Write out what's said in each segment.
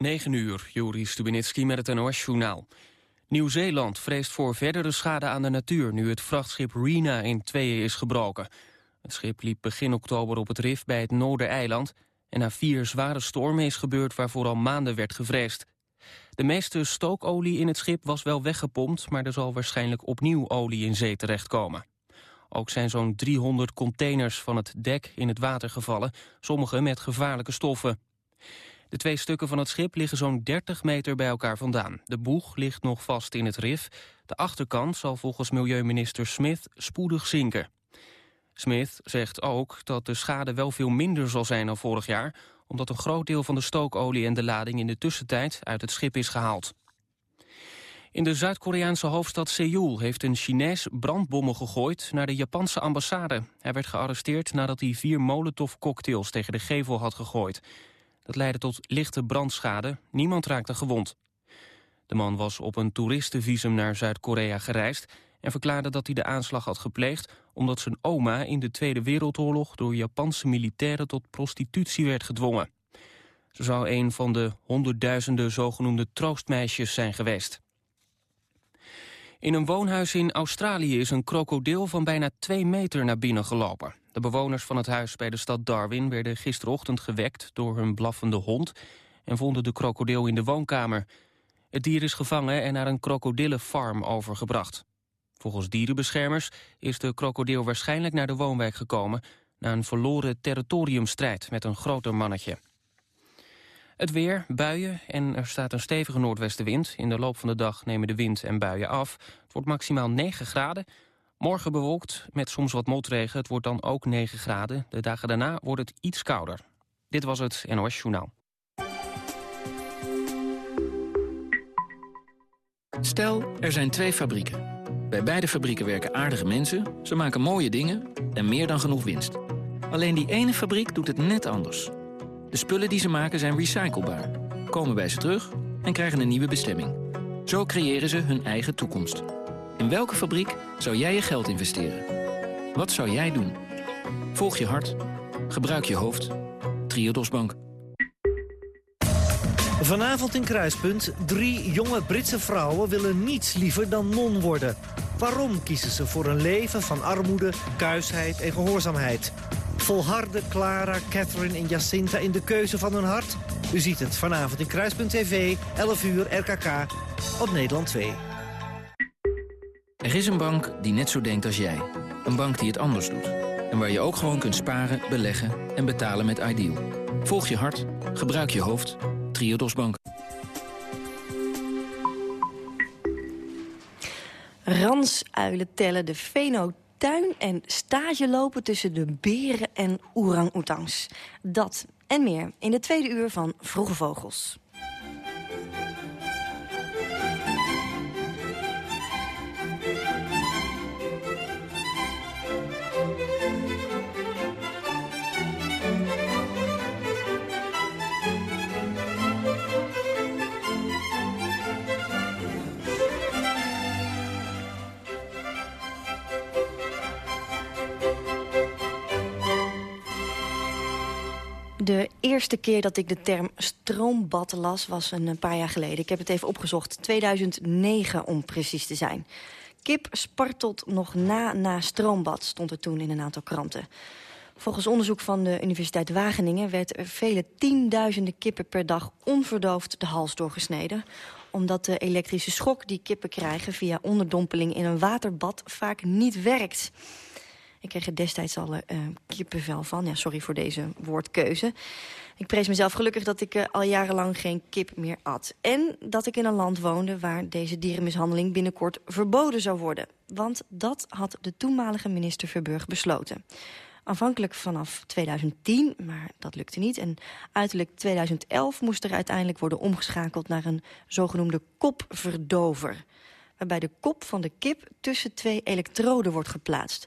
9 uur, Juri Stubenitski met het NOS-journaal. Nieuw-Zeeland vreest voor verdere schade aan de natuur... nu het vrachtschip Rena in tweeën is gebroken. Het schip liep begin oktober op het rif bij het Noordereiland... en na vier zware stormen is gebeurd waarvoor al maanden werd gevreesd. De meeste stookolie in het schip was wel weggepompt... maar er zal waarschijnlijk opnieuw olie in zee terechtkomen. Ook zijn zo'n 300 containers van het dek in het water gevallen... sommige met gevaarlijke stoffen. De twee stukken van het schip liggen zo'n 30 meter bij elkaar vandaan. De boeg ligt nog vast in het rif. De achterkant zal volgens milieuminister Smith spoedig zinken. Smith zegt ook dat de schade wel veel minder zal zijn dan vorig jaar... omdat een groot deel van de stookolie en de lading in de tussentijd uit het schip is gehaald. In de Zuid-Koreaanse hoofdstad Seoul heeft een Chinees brandbommen gegooid naar de Japanse ambassade. Hij werd gearresteerd nadat hij vier molotov-cocktails tegen de gevel had gegooid. Dat leidde tot lichte brandschade. Niemand raakte gewond. De man was op een toeristenvisum naar Zuid-Korea gereisd... en verklaarde dat hij de aanslag had gepleegd... omdat zijn oma in de Tweede Wereldoorlog... door Japanse militairen tot prostitutie werd gedwongen. Ze zou een van de honderdduizenden zogenoemde troostmeisjes zijn geweest. In een woonhuis in Australië is een krokodil van bijna twee meter naar binnen gelopen. De bewoners van het huis bij de stad Darwin werden gisterochtend gewekt door hun blaffende hond en vonden de krokodil in de woonkamer. Het dier is gevangen en naar een krokodillenfarm overgebracht. Volgens dierenbeschermers is de krokodil waarschijnlijk naar de woonwijk gekomen... na een verloren territoriumstrijd met een groter mannetje. Het weer, buien en er staat een stevige noordwestenwind. In de loop van de dag nemen de wind en buien af. Het wordt maximaal 9 graden. Morgen bewolkt met soms wat motregen. Het wordt dan ook 9 graden. De dagen daarna wordt het iets kouder. Dit was het NOS Journaal. Stel, er zijn twee fabrieken. Bij beide fabrieken werken aardige mensen, ze maken mooie dingen en meer dan genoeg winst. Alleen die ene fabriek doet het net anders. De spullen die ze maken zijn recyclebaar, komen bij ze terug en krijgen een nieuwe bestemming. Zo creëren ze hun eigen toekomst. In welke fabriek zou jij je geld investeren? Wat zou jij doen? Volg je hart. Gebruik je hoofd. Triodos Bank. Vanavond in Kruispunt. Drie jonge Britse vrouwen willen niets liever dan non worden. Waarom kiezen ze voor een leven van armoede, kuisheid en gehoorzaamheid? Volharden Clara, Catherine en Jacinta in de keuze van hun hart? U ziet het vanavond in Kruispunt TV, 11 uur RKK op Nederland 2. Er is een bank die net zo denkt als jij. Een bank die het anders doet. En waar je ook gewoon kunt sparen, beleggen en betalen met Ideal. Volg je hart, gebruik je hoofd. Triodos Bank. Ransuilen tellen de fenotuin en stage lopen tussen de beren en orang-oetangs. Dat en meer in de tweede uur van Vroege Vogels. De eerste keer dat ik de term stroombad las was een paar jaar geleden. Ik heb het even opgezocht. 2009 om precies te zijn. Kip spartelt nog na na stroombad, stond er toen in een aantal kranten. Volgens onderzoek van de Universiteit Wageningen... werd er vele tienduizenden kippen per dag onverdoofd de hals doorgesneden omdat de elektrische schok die kippen krijgen via onderdompeling in een waterbad vaak niet werkt. Ik kreeg er destijds al uh, kippenvel van. Ja, sorry voor deze woordkeuze. Ik prees mezelf gelukkig dat ik uh, al jarenlang geen kip meer at. En dat ik in een land woonde waar deze dierenmishandeling binnenkort verboden zou worden. Want dat had de toenmalige minister Verburg besloten. Aanvankelijk vanaf 2010, maar dat lukte niet. En uiterlijk 2011 moest er uiteindelijk worden omgeschakeld naar een zogenoemde kopverdover. Waarbij de kop van de kip tussen twee elektroden wordt geplaatst.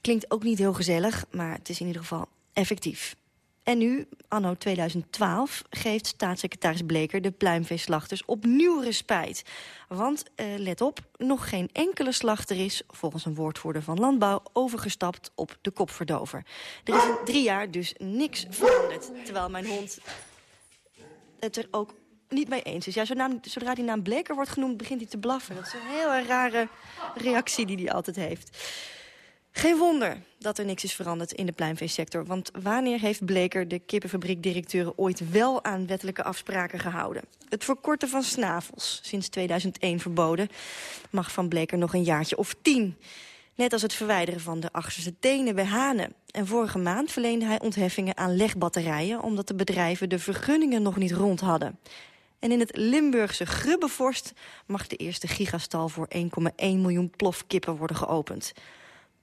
Klinkt ook niet heel gezellig, maar het is in ieder geval effectief. En nu, anno 2012, geeft staatssecretaris Bleker de pluimveeslachters opnieuw respijt. Want, eh, let op, nog geen enkele slachter is, volgens een woordvoerder van Landbouw, overgestapt op de kopverdover. Er is in drie jaar dus niks veranderd. Terwijl mijn hond het er ook niet mee eens is. Ja, zodra, zodra die naam Bleker wordt genoemd, begint hij te blaffen. Dat is een heel rare reactie die hij altijd heeft. Geen wonder dat er niks is veranderd in de pluimveesector. Want wanneer heeft Bleker de kippenfabriekdirecteuren ooit wel aan wettelijke afspraken gehouden? Het verkorten van snavels, sinds 2001 verboden, mag van Bleker nog een jaartje of tien. Net als het verwijderen van de achterste tenen bij hanen. En vorige maand verleende hij ontheffingen aan legbatterijen... omdat de bedrijven de vergunningen nog niet rond hadden. En in het Limburgse Grubbevorst mag de eerste gigastal... voor 1,1 miljoen plofkippen worden geopend.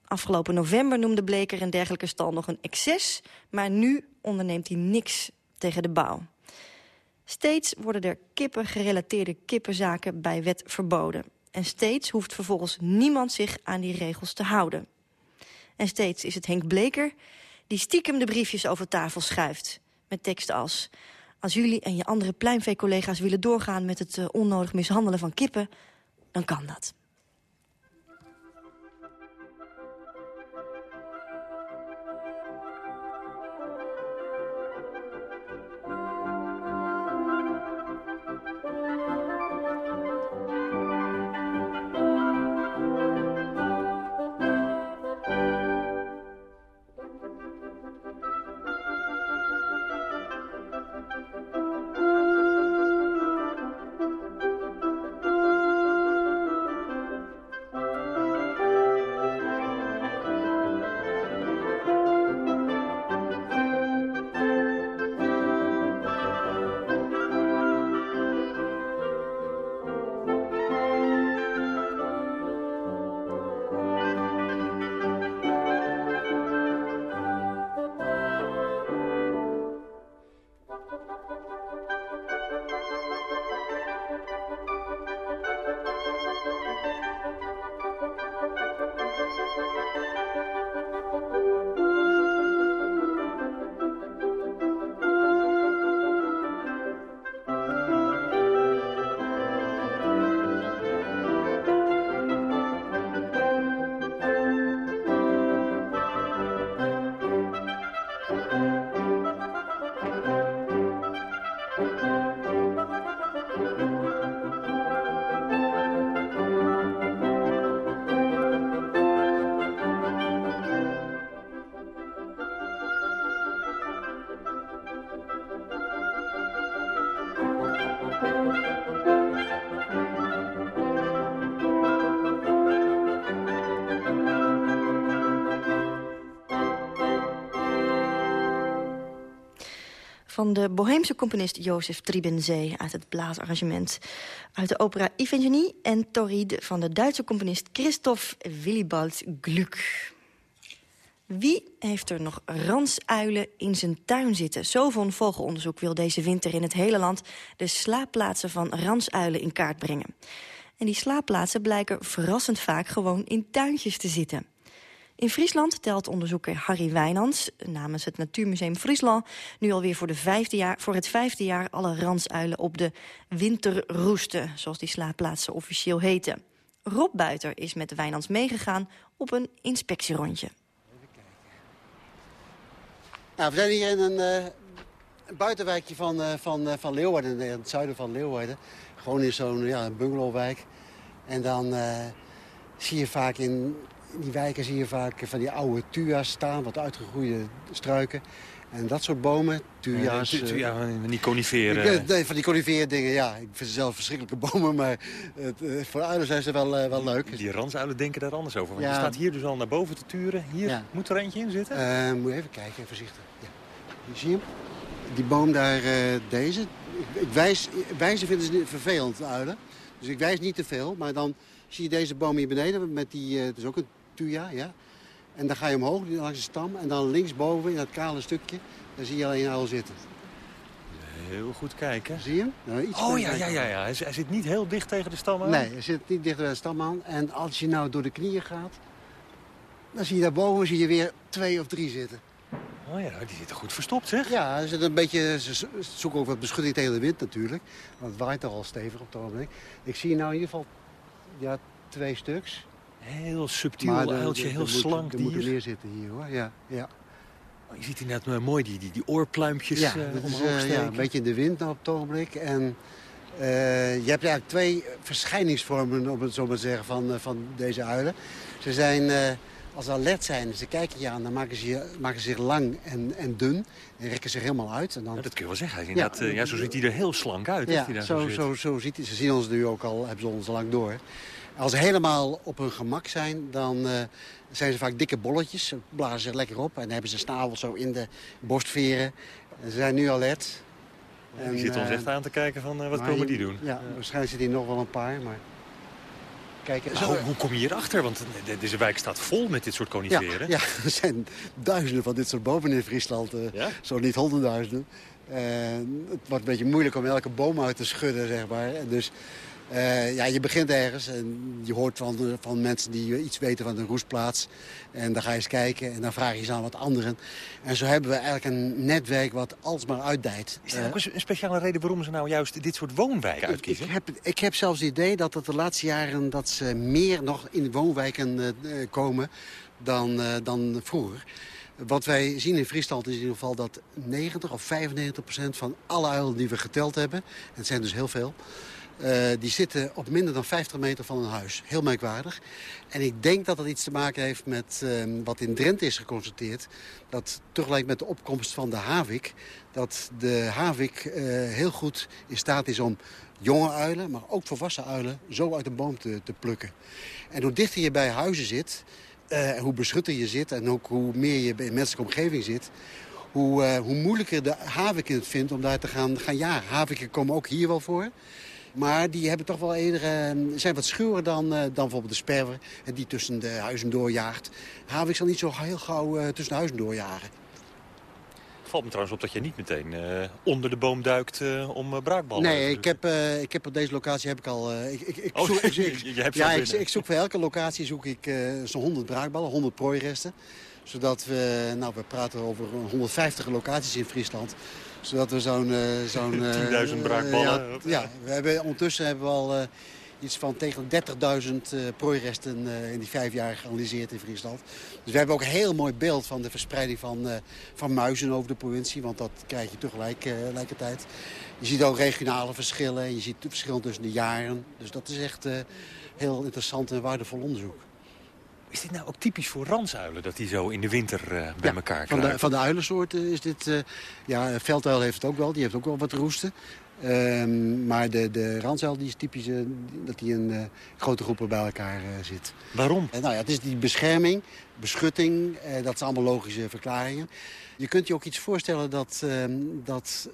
Afgelopen november noemde Bleker een dergelijke stal nog een excess... maar nu onderneemt hij niks tegen de bouw. Steeds worden er kippen-gerelateerde kippenzaken bij wet verboden. En steeds hoeft vervolgens niemand zich aan die regels te houden. En steeds is het Henk Bleker die stiekem de briefjes over tafel schuift. Met teksten als... Als jullie en je andere pluimvee-collega's willen doorgaan met het uh, onnodig mishandelen van kippen... dan kan dat. Van de Boheemse componist Jozef Tribenzee... uit het blaasarrangement uit de opera Iphigenie... en Toride van de Duitse componist Christoph Willibald Gluck. Wie heeft er nog ransuilen in zijn tuin zitten? Zoveel vogelonderzoek wil deze winter in het hele land... de slaapplaatsen van ransuilen in kaart brengen. En die slaapplaatsen blijken verrassend vaak gewoon in tuintjes te zitten... In Friesland telt onderzoeker Harry Wijnands namens het Natuurmuseum Friesland... nu alweer voor, de jaar, voor het vijfde jaar alle ransuilen op de winterroesten... zoals die slaapplaatsen officieel heten. Rob Buiter is met Wijnands meegegaan op een inspectierondje. Nou, we zijn hier in een, uh, buitenwijkje van, uh, van, uh, van Leeuwarden, in het zuiden van Leeuwarden. Gewoon in zo'n ja, bungalowwijk. En dan zie je vaak in die wijken zie je vaak van die oude tua's staan, wat uitgegroeide struiken. En dat soort bomen, tua's... Ja, ja, van die coniferen. Nee, van die coniferen dingen, ja. Ik vind ze zelf verschrikkelijke bomen, maar het, eh, voor uilen zijn ze wel, wel leuk. Die ransuilen denken daar anders over. Want je staat hier dus al naar boven te turen. Hier moet er eentje in zitten? Uh, moet even kijken, voorzichtig. Ja. zie je hem? Die boom daar, deze. Ik, wijs, wijzen vinden ze vervelend, uilen. Dus ik wijs niet te veel, maar dan zie je deze boom hier beneden. Met die, het is ook een ja. En dan ga je omhoog langs de stam. En dan linksboven in dat kale stukje, daar zie je alleen een uil zitten. Heel goed kijken. Zie je hem? Nou, iets oh ja, ja, ja, ja. Hij, zit niet heel dicht tegen de stam aan? Nee, hij zit niet dicht bij de stam aan. En als je nou door de knieën gaat, dan zie je daarboven zie je weer twee of drie zitten. Oh ja, die zitten goed verstopt, zeg. Ja, ze, een beetje, ze zoeken ook wat beschutting tegen de wind natuurlijk. Want het waait er al stevig op het ogenblik. Ik zie nou in ieder geval ja, twee stuks. Heel subtiel uiltje, heel slank dier. Er moet meer zitten hier, hoor. Ja, ja. Oh, je ziet hier net mooi die, die, die oorpluimpjes ja, uh, is, uh, ja, een beetje in de wind op het ogenblik. En je hebt eigenlijk twee verschijningsvormen, om het zo maar te zeggen, van, van deze uilen. Ze zijn als ze alert zijn, ze kijken je aan, dan maken ze, maken ze zich lang en, en dun. En rekken zich helemaal uit. En dan... dat kun je wel zeggen. Ja, ja, zo ziet hij er heel slank uit. Ja, daar zo, zo, zo, ziet hij. Ze zien ons nu ook al, hebben ze ons lang door. Als ze helemaal op hun gemak zijn, dan uh, zijn ze vaak dikke bolletjes. Ze blazen zich lekker op en dan hebben ze snavel zo in de borstveren. En ze zijn nu alert. En, die zitten ons echt aan te kijken van uh, wat komen die doen. Ja, waarschijnlijk zitten hier nog wel een paar. Maar kijken. Zo, hoe, kom je hierachter? Want deze wijk staat vol met dit soort coniferen. Ja, er zijn duizenden van dit soort bomen in Friesland. Uh, Zo niet honderdduizenden. Uh, het wordt een beetje moeilijk om elke boom uit te schudden, zeg maar. Dus uh, ja, je begint ergens en je hoort van, van mensen die iets weten van de roestplaats. En dan ga je eens kijken en dan vraag je eens aan wat anderen. En zo hebben we eigenlijk een netwerk wat alsmaar uitdijt. Is er ook een speciale reden waarom ze nou juist dit soort woonwijken uitkiezen? Ik, heb, ik heb zelfs het idee dat het de laatste jaren dat ze meer nog in woonwijken komen dan, dan vroeger. Wat wij zien in Friesland is in ieder geval dat 90 of 95 procent van alle uilen die we geteld hebben... en het zijn dus heel veel... Uh, die zitten op minder dan 50 meter van een huis. Heel merkwaardig. En ik denk dat dat iets te maken heeft met uh, wat in Drenthe is geconstateerd. Dat tegelijk met de opkomst van de havik... dat de havik uh, heel goed in staat is om jonge uilen... maar ook volwassen uilen zo uit de boom te, te plukken. En hoe dichter je bij huizen zit... hoe beschutter je zit en ook hoe meer je in menselijke omgeving zit... Hoe, hoe moeilijker de havik het vindt om daar te gaan, gaan jagen. Haviken komen ook hier wel voor. Maar die hebben toch wel eerder, uh, zijn wat schuwer dan, uh, dan bijvoorbeeld de sperwer... die tussen de huizen doorjaagt. Havik zal niet zo heel gauw uh, tussen de huizen doorjagen. Het valt me trouwens op dat je niet meteen onder de boom duikt om braakballen. Nee, ik heb, ik heb op deze locatie heb ik al... ik, ik, ik, oh, zoek, ik, je hebt ja, ik, ik, zoek voor elke locatie zoek ik zo'n 100 braakballen, 100 prooiresten zodat we, nou we praten over 150 locaties in Friesland zodat we zo'n... Uh, zo'n 10.000 uh, braakballen. Ja, ja, we hebben, ondertussen hebben we al uh, iets van tegen 30.000 prooiresten in die vijf jaar geanalyseerd in Friesland. Dus we hebben ook een heel mooi beeld van de verspreiding van, van muizen over de provincie. Want dat krijg je tegelijkertijd. Je ziet ook regionale verschillen en je ziet verschillen tussen de jaren. Dus dat is echt heel interessant en waardevol onderzoek. Is dit nou ook typisch voor ransuilen, dat die zo in de winter uh, bij elkaar kruipen? Van de, van de uilensoorten is dit... Uh, ja, velduil heeft het ook wel, die heeft ook wel wat roesten. Um, maar de, de ransuil die is typisch uh, dat die in uh, grote groepen bij elkaar uh, zit. Waarom? nou ja, het is die bescherming, beschutting, dat zijn allemaal logische verklaringen. Je kunt je ook iets voorstellen dat, ehm, dat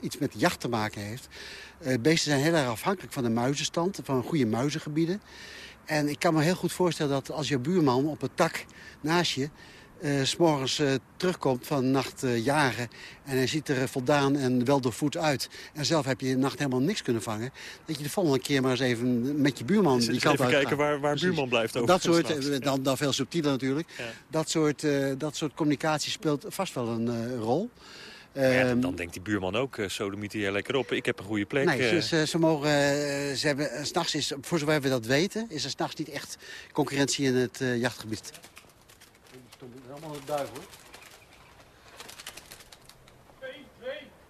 iets met jacht te maken heeft. beesten zijn heel erg afhankelijk van de muizenstand, van goede muizengebieden. En ik kan me heel goed voorstellen dat als je buurman op het tak naast je... Uh, s morgens uh, terugkomt van nacht uh, jagen... en hij ziet er voldaan en wel doorvoed uit... en zelf heb je de nacht helemaal niks kunnen vangen... dat je de volgende keer maar eens even met je buurman die kant Even kijken waar, waar buurman blijft over. Dat soort, dan, dan veel subtieler natuurlijk. Ja. Dat, soort, dat soort communicatie speelt vast wel een rol. Ja, dan, ehm, denkt die buurman ook, uh, sodemieter jij lekker op. Ik heb een goede plek. Nee, ze, ze, mogen, uh, ze hebben, s'nachts is, voor zover we dat weten, is er s'nachts niet echt concurrentie in het uh, jachtgebied. Het is allemaal een duif hoor.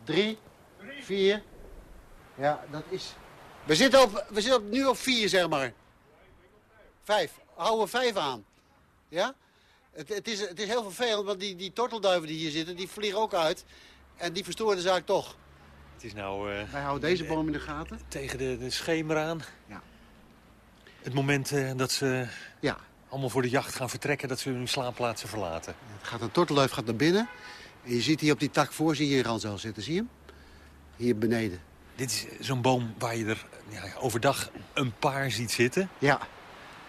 3, 4. Ja, dat is... We zitten, op, we zitten op, nu op 4, zeg maar. 5. Houden we 5 aan. Ja? Het, het, is, het is heel vervelend, want die, die tortelduiven die hier zitten, die vliegen ook uit. En die verstoren de zaak toch. Het is nou... Uh, Wij houden deze boom in de gaten. Tegen de, de schemer aan. Ja. Het moment uh, dat ze ja. allemaal voor de jacht gaan vertrekken... dat ze hun slaapplaatsen verlaten. Het gaat een tortelduif gaat naar binnen. En je ziet hier op die tak voor, zie je een ranzel zitten. Zie je hem? Hier beneden. Dit is zo'n boom waar je er ja, overdag een paar ziet zitten. Ja.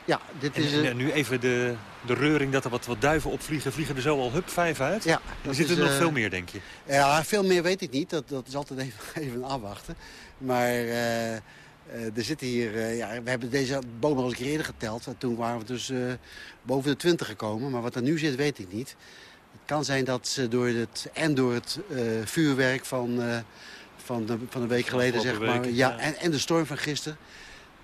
Ja, dit is... En, nu even de, de reuring dat er wat, wat duiven opvliegen. Vliegen er zo al hup vijf uit? Ja. Er zitten er nog uh, veel meer, denk je? Ja, veel meer weet ik niet. Dat, dat is altijd even, even afwachten. Maar uh, uh, er zitten hier... ja, we hebben deze bomen al eens eerder geteld. En toen waren we dus boven de twintig gekomen. Maar wat er nu zit, weet ik niet. Het kan zijn dat ze door het... En door het vuurwerk van, van, de, van een week geleden, zeg maar... Week, ja, ja. En, en de storm van gisteren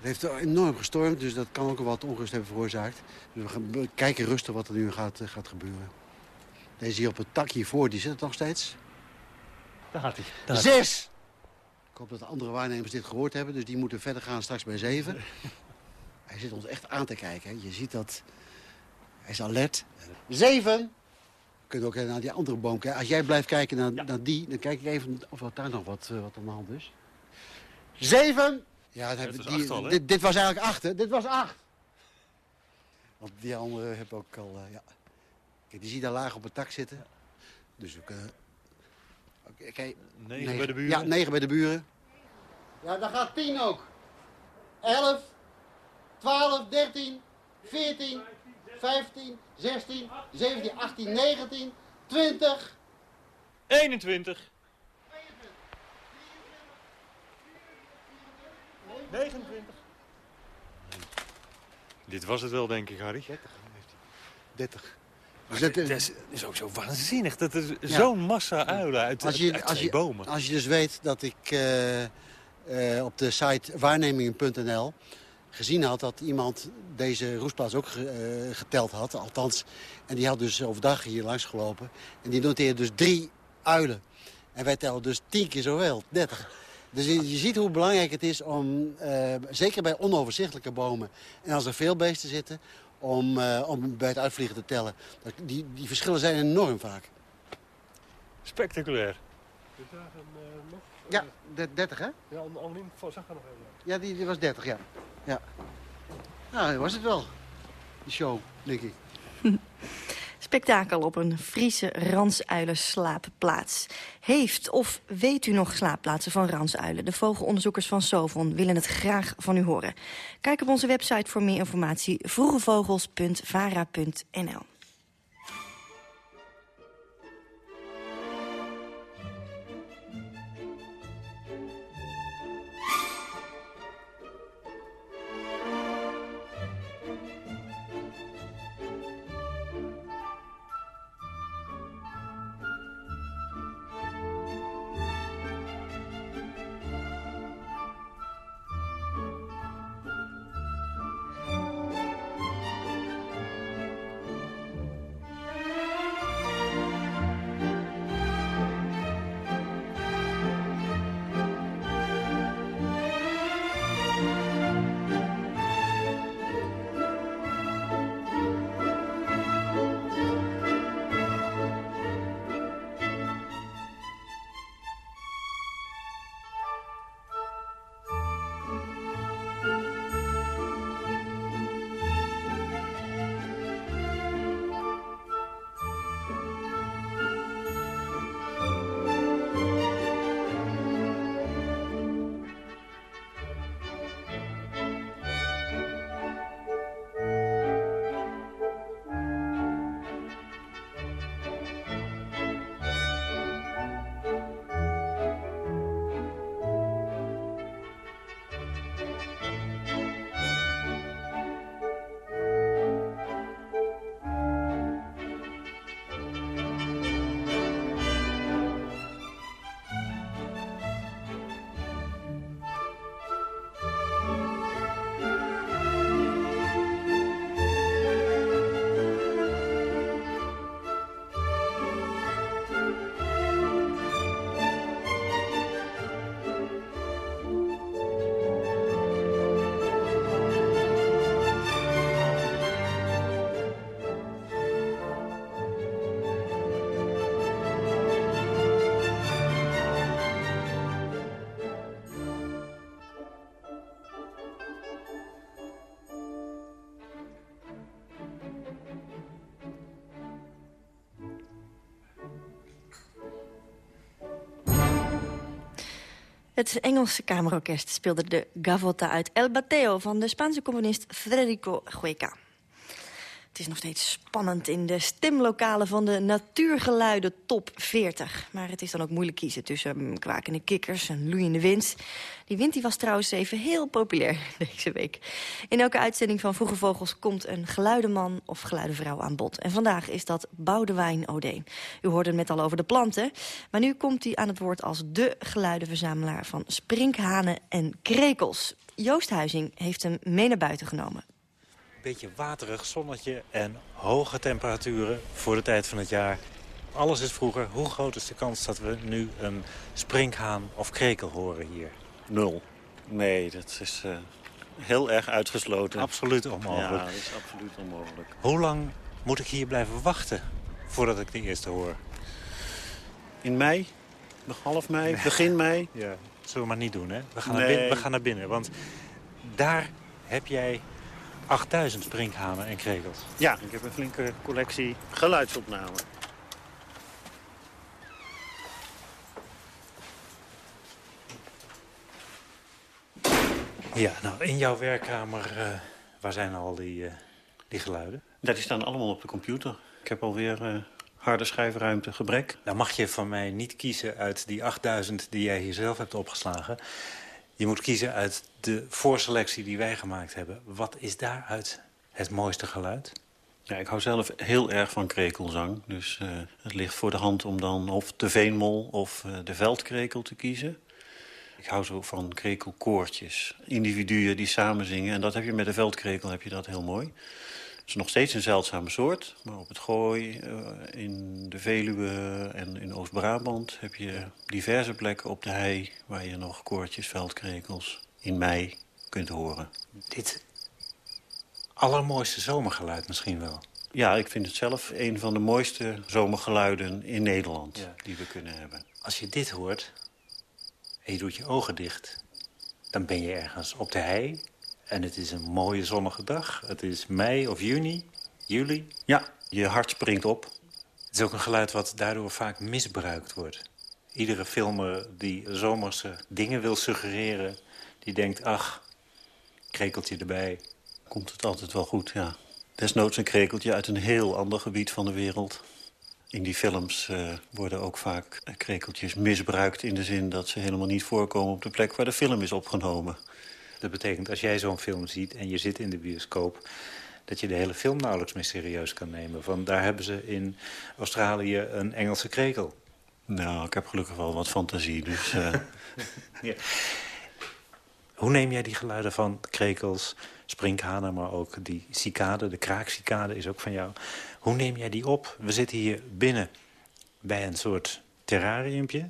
het heeft enorm gestormd, dus dat kan ook wel wat onrust hebben veroorzaakt. Dus we gaan kijken rustig wat er nu gaat, eh, gaat gebeuren. Deze hier op het tak hiervoor, die zit er nog steeds. Daar gaat hij. Zes! hoop dat de andere waarnemers dit gehoord hebben. Dus die moeten verder gaan straks bij 7. Hij zit ons echt aan te kijken. Je ziet dat... Hij is alert. 7! kunt ook naar die andere boom kijken. Als jij blijft kijken naar, naar die, dan kijk ik even of daar nog wat, uh, wat aan de hand is. Zeven! Ja, dat die, al, dit, dit, was eigenlijk acht, hè? Dit was acht. Want die andere heb ook al, uh, ja. Kijk, die zie je daar laag op het tak zitten. Dus okay, negen, negen bij de buren? Ja, negen bij de buren. Ja, dan gaat tien ook. Elf, twaalf, dertien, veertien, 15, 16, 17, 18, 19, 20. 21. 29. Dit was het wel, denk ik, Harry. 30. 30. Dus dat, is, is, ook zo waanzinnig. Dat is ja. zo'n massa uilen uit, als je, uit als je, bomen. Als je dus weet dat ik uh, uh, op de site waarnemingen.nl gezien had dat iemand deze roestplaats ook uh, geteld had. Althans, en die had dus overdag hier langs gelopen. En die noteerde dus drie uilen. En wij tellen dus tien keer zoveel, 30. Dus je, je, ziet hoe belangrijk het is om, uh, zeker bij onoverzichtelijke bomen... en als er veel beesten zitten, om, uh, om bij het uitvliegen te tellen. Die, die verschillen zijn enorm vaak. Spectaculair. We zagen nog... Ja, 30 hè? Ja, Annelien zag er nog even. Ja, die, die was 30, ja. Ja. Nou, dat was het wel. Die show, denk ik. Spektakel op een Friese ransuilenslaapplaats. Heeft of weet u nog slaapplaatsen van ransuilen? De vogelonderzoekers van Sovon willen het graag van u horen. Kijk op onze website voor meer informatie vroegevogels.vara.nl. Het Engelse Kamerorkest speelde de Gavotta uit El Bateo... van de Spaanse componist Federico Hueca. Is nog steeds spannend in de stemlokalen van de Natuurgeluiden Top 40. Maar het is dan ook moeilijk kiezen tussen mm, kwakende kikkers en loeiende wind. Die wind die was trouwens even heel populair deze week. In elke uitzending van Vroege Vogels komt een geluidenman of geluidenvrouw aan bod. En vandaag is dat Boudewijn Ode. U hoorde het net al over de planten. Maar nu komt hij aan het woord als de geluidenverzamelaar van sprinkhanen en krekels. Joost Huizing heeft hem mee naar buiten genomen beetje waterig zonnetje en hoge temperaturen voor de tijd van het jaar. alles is vroeger. Hoe groot is de kans dat we nu een sprinkhaan of krekel horen hier? Nul. Nee, dat is uh, heel erg uitgesloten. Absoluut onmogelijk. Ja, dat is absoluut onmogelijk. Hoe lang moet ik hier blijven wachten voordat ik de eerste hoor? In mei? Half mei? Begin mei? Ja, zullen we maar niet doen, hè? We gaan, naar, binnen, we gaan naar binnen, want daar heb jij 8000 sprinkhanen en krekels. Ja, ik heb een flinke collectie geluidsopnamen. Ja, nou, in jouw werkkamer, uh, waar zijn al die, uh, die geluiden? Ja, die staan allemaal op de computer. Ik heb alweer uh, harde schijfruimte gebrek. Nou mag je van mij niet kiezen uit die 8000 die jij hier zelf hebt opgeslagen. Je moet kiezen uit de voorselectie die wij gemaakt hebben. Wat is daaruit het mooiste geluid? Ja, ik hou zelf heel erg van krekelzang. Dus uh, het ligt voor de hand om dan of de veenmol of uh, de veldkrekel te kiezen. Ik hou zo van krekelkoortjes. Individuen die samen zingen. En dat heb je met de veldkrekel heb je dat heel mooi. Is nog steeds een zeldzame soort. Maar op het Gooi, uh, in de Veluwe en in Oost-Brabant... heb je diverse plekken op de hei... waar je nog koortjes, veldkrekels in mei kunt horen. Dit allermooiste zomergeluid misschien wel. Ja, ik vind het zelf een van de mooiste zomergeluiden in Nederland ja. die we kunnen hebben. Als je dit hoort en je doet je ogen dicht... dan ben je ergens op de hei en het is een mooie zonnige dag. Het is mei of juni, juli. Ja, je hart springt op. Het is ook een geluid wat daardoor vaak misbruikt wordt. Iedere filmer die zomerse dingen wil suggereren... die denkt, ach, krekeltje erbij. Komt het altijd wel goed, ja. Desnoods een krekeltje uit een heel ander gebied van de wereld. In die films uh, worden ook vaak krekeltjes misbruikt... in de zin dat ze helemaal niet voorkomen op de plek waar de film is opgenomen. Dat betekent als jij zo'n film ziet en je zit in de bioscoop... dat je de hele film nauwelijks meer serieus kan nemen. Van daar hebben ze in Australië een Engelse krekel. Nou, ik heb gelukkig wel wat fantasie, dus... Uh... ja. Hoe neem jij die geluiden van krekels, sprinkhanen, maar ook die cicade, de kraakcicade is ook van jou. Hoe neem jij die op? We zitten hier binnen bij een soort terrariumpje.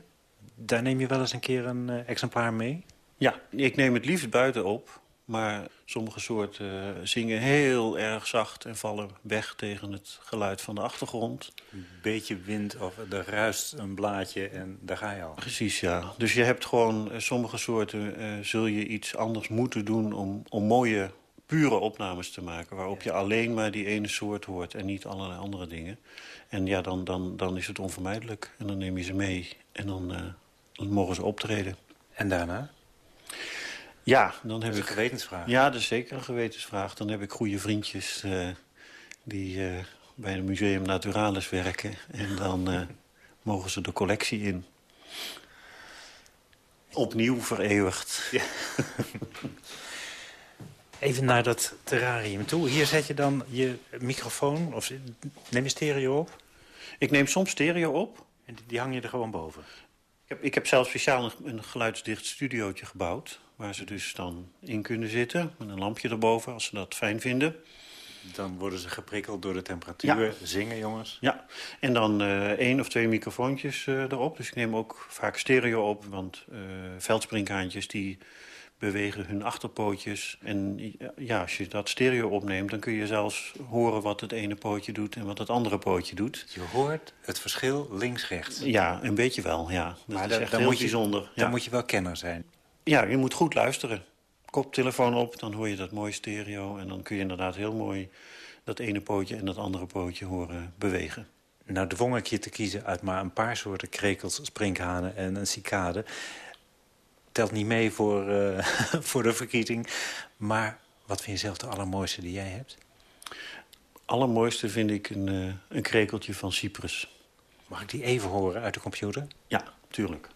Daar neem je wel eens een keer een uh, exemplaar mee? Ja, ik neem het liefst buiten op. Maar sommige soorten uh, zingen heel erg zacht en vallen weg tegen het geluid van de achtergrond. Een beetje wind of er ruist een blaadje en daar ga je al. Precies, ja. Dus je hebt gewoon, uh, sommige soorten uh, zul je iets anders moeten doen om, om mooie, pure opnames te maken. Waarop je alleen maar die ene soort hoort en niet allerlei andere dingen. En ja, dan, dan, dan is het onvermijdelijk. En dan neem je ze mee en dan, dan mogen ze optreden. En daarna? Ja, dan heb dat is ik een gewetensvraag. Ja, dat is zeker een gewetensvraag. Dan heb ik goede vriendjes uh, die uh, bij het Museum Naturalis werken. En dan uh, mogen ze de collectie in. Opnieuw vereeuwigd. Ja. Even naar dat terrarium toe. Hier zet je dan je microfoon, of neem je stereo op? Ik neem soms stereo op. En die hang je er gewoon boven? Ik heb, ik heb zelfs speciaal een, een geluidsdicht studiootje gebouwd waar ze dus dan in kunnen zitten. Met een lampje erboven, als ze dat fijn vinden. Dan worden ze geprikkeld door de temperatuur. Ja. Zingen, jongens. Ja, en dan uh, één of twee microfoontjes uh, erop. Dus ik neem ook vaak stereo op, want uh, veldsprinkhaantjes die bewegen hun achterpootjes. En ja, als je dat stereo opneemt, dan kun je zelfs horen wat het ene pootje doet en wat het andere pootje doet. Je hoort het verschil links-rechts. Ja, een beetje wel, ja. Dat maar is echt heel moet je. Dan moet je wel kenner zijn. Ja, je moet goed luisteren. Koptelefoon op, dan hoor je dat mooi stereo. En dan kun je inderdaad heel mooi dat ene pootje en dat andere pootje horen bewegen. Nou dwong ik je te kiezen uit maar een paar soorten krekels, sprinkhanen en een cicade. Telt niet mee voor, uh, voor de verkiezing. Maar wat vind je zelf de allermooiste die jij hebt? Allermooiste vind ik een, uh, een krekeltje van Cyprus. Mag ik die even horen uit de computer? Ja, tuurlijk.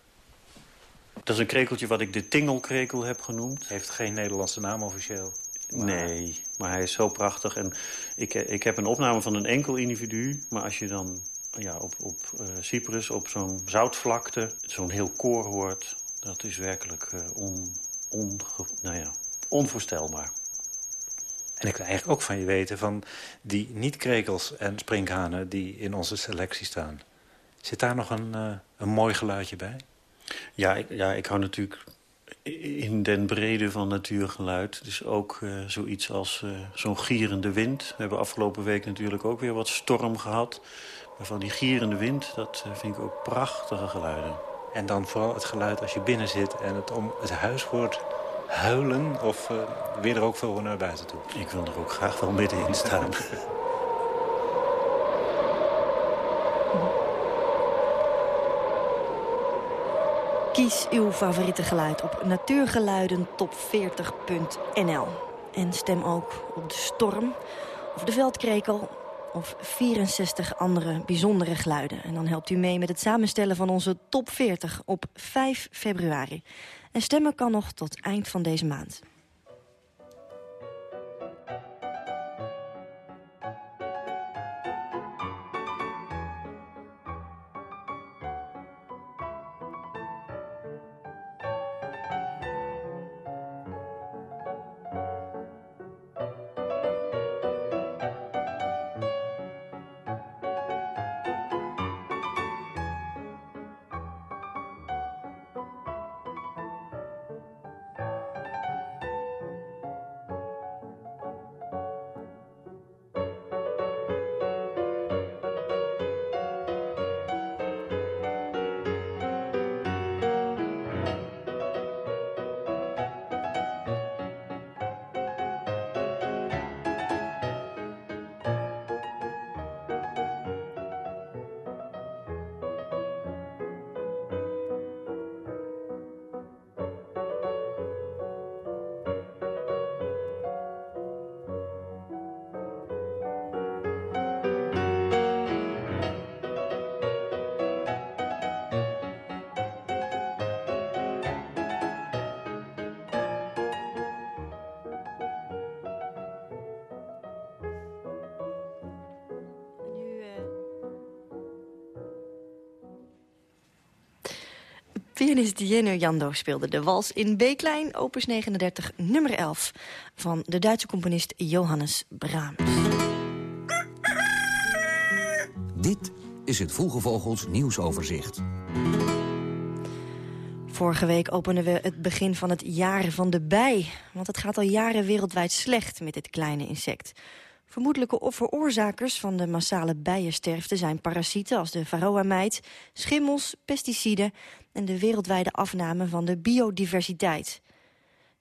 Dat is een krekeltje wat ik de tingelkrekel heb genoemd. Heeft geen Nederlandse naam officieel. Maar... Nee, maar hij is zo prachtig. En ik, ik heb een opname van een enkel individu. Maar als je dan ja, op, op uh, Cyprus, op zo'n zoutvlakte, zo'n heel koor hoort... dat is werkelijk uh, on, on, nou ja, onvoorstelbaar. En ik wil eigenlijk ook van je weten van die niet-krekels en sprinkhanen die in onze selectie staan. Zit daar nog een, uh, een mooi geluidje bij? Ja ik, ja, ik hou natuurlijk in den brede van natuurgeluid. Dus ook uh, zoiets als zo'n gierende wind. We hebben afgelopen week natuurlijk ook weer wat storm gehad. Maar van die gierende wind, dat vind ik ook prachtige geluiden. En dan vooral het geluid als je binnen zit en het om het huis hoort huilen... of uh, weer er ook veel naar buiten toe? Ik wil er ook graag wel middenin staan. Kies uw favoriete geluid op natuurgeluidentop40.nl. En stem ook op de storm of de veldkrekel of 64 andere bijzondere geluiden. En dan helpt u mee met het samenstellen van onze top 40 op 5 februari. En stemmen kan nog tot eind van deze maand. Pianist Jenno Jando speelde de wals in B-klein, opus 39, nummer 11... van de Duitse componist Johannes Brahms. Dit is het Vroege Vogels nieuwsoverzicht. Vorige week openden we het begin van het jaren van de bij. Want het gaat al jaren wereldwijd slecht met dit kleine insect. Vermoedelijke veroorzakers van de massale bijensterfte zijn parasieten als de varroa-mijt, schimmels, pesticiden en de wereldwijde afname van de biodiversiteit.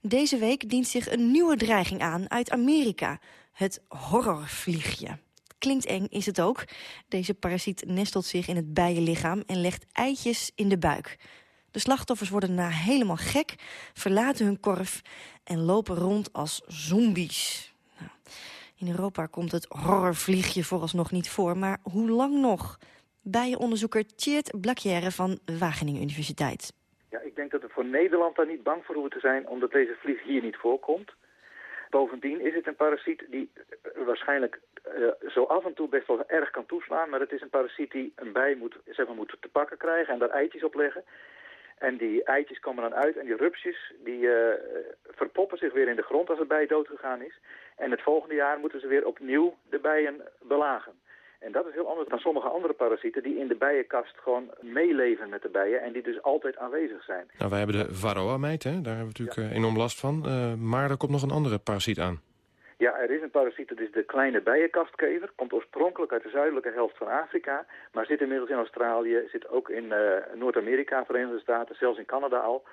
Deze week dient zich een nieuwe dreiging aan uit Amerika, het horrorvliegje. Klinkt eng, is het ook. Deze parasiet nestelt zich in het bijenlichaam en legt eitjes in de buik. De slachtoffers worden daarna helemaal gek, verlaten hun korf en lopen rond als zombies. In Europa komt het horrorvliegje vooralsnog niet voor, maar hoe lang nog? Bijenonderzoeker Tjeerd Blakjere van Wageningen Universiteit. Ja, ik denk dat we voor Nederland daar niet bang voor hoeven te zijn, omdat deze vlieg hier niet voorkomt. Bovendien is het een parasiet die eh, waarschijnlijk uh, zo af en toe best wel erg kan toeslaan. Maar het is een parasiet die een bij moet, zeg maar, moet te pakken krijgen en daar eitjes op leggen. En die eitjes komen dan uit en die rupsjes die uh, verpoppen zich weer in de grond als het bij dood gegaan is. En het volgende jaar moeten ze weer opnieuw de bijen belagen. En dat is heel anders dan sommige andere parasieten die in de bijenkast gewoon meeleven met de bijen en die dus altijd aanwezig zijn. Nou, wij hebben de varroa-mijt, daar hebben we natuurlijk ja. enorm last van. Uh, maar er komt nog een andere parasiet aan. Ja, er is een parasiet, dat is de kleine bijenkastkever. Komt oorspronkelijk uit de zuidelijke helft van Afrika, maar zit inmiddels in Australië, zit ook in uh, Noord-Amerika, Verenigde Staten, zelfs in Canada al.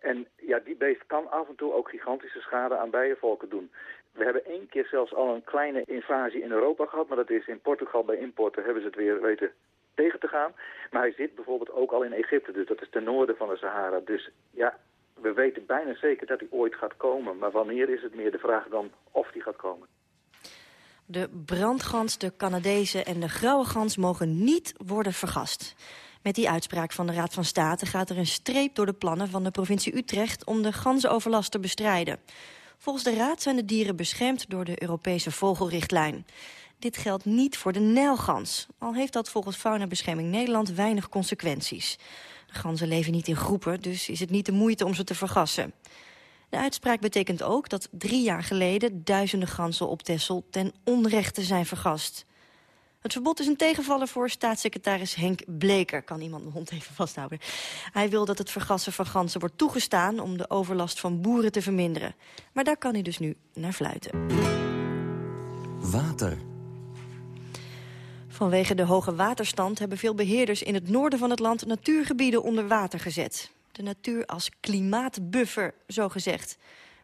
En ja, die beest kan af en toe ook gigantische schade aan bijenvolken doen. We hebben één keer zelfs al een kleine invasie in Europa gehad, maar dat is in Portugal bij importen hebben ze het weer weten tegen te gaan. Maar hij zit bijvoorbeeld ook al in Egypte, dus dat is ten noorden van de Sahara. Dus ja, we weten bijna zeker dat hij ooit gaat komen. Maar wanneer is het meer de vraag dan of hij gaat komen. De brandgans, de Canadezen en de grauwe gans mogen niet worden vergast. Met die uitspraak van de Raad van State gaat er een streep door de plannen van de provincie Utrecht om de ganzenoverlast te bestrijden. Volgens de Raad zijn de dieren beschermd door de Europese vogelrichtlijn. Dit geldt niet voor de nijlgans, al heeft dat volgens Faunabescherming Nederland weinig consequenties. De ganzen leven niet in groepen, dus is het niet de moeite om ze te vergassen. De uitspraak betekent ook dat drie jaar geleden duizenden ganzen op Texel ten onrechte zijn vergast. Het verbod is een tegenvaller voor staatssecretaris Henk Bleker. Kan iemand de hond even vasthouden? Hij wil dat het vergassen van ganzen wordt toegestaan... om de overlast van boeren te verminderen. Maar daar kan hij dus nu naar fluiten. Water. Vanwege de hoge waterstand hebben veel beheerders in het noorden van het land natuurgebieden onder water gezet. De natuur als klimaatbuffer, zo gezegd.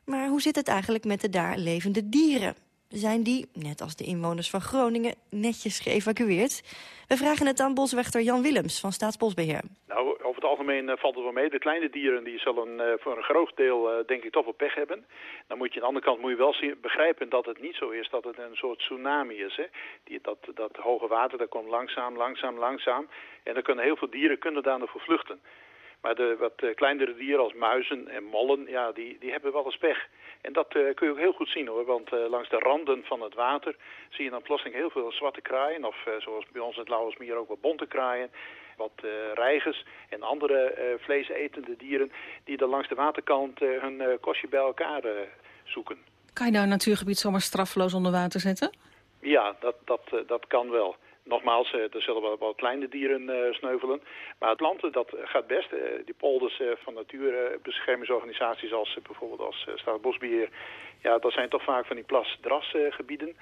Maar hoe zit het eigenlijk met de daar levende dieren? Zijn die, net als de inwoners van Groningen, netjes geëvacueerd? We vragen het aan boswachter Jan Willems van Staatsbosbeheer. Nou, over het algemeen eh, valt het wel mee. De kleine dieren die zullen uh, voor een groot deel uh, denk ik toch wel pech hebben. Dan moet je aan de andere kant moet je wel begrijpen dat het niet zo is dat het een soort tsunami is. Hè? Die, dat, dat hoge water, dat komt langzaam, langzaam, langzaam. En dan kunnen heel veel dieren kunnen daar nog voor vluchten. Maar de wat kleinere dieren als muizen en mollen, ja, die, die hebben wel eens pech. En dat uh, kun je ook heel goed zien hoor, want uh, langs de randen van het water zie je dan plotseling heel veel zwarte kraaien. Of uh, zoals bij ons in het Lauwersmeer ook wat bonte kraaien. Wat reigers en andere vleesetende dieren die dan langs de waterkant hun kostje bij elkaar zoeken. Kan je nou een natuurgebied zomaar straffeloos onder water zetten? Ja, dat, dat, dat kan wel. Nogmaals, er zullen wel, wel kleine dieren uh, sneuvelen. Maar het planten, dat gaat best. Die polders van natuurbeschermingsorganisaties als bijvoorbeeld als Staatsbosbeheer... ja, dat zijn toch vaak van die plas-drasgebieden...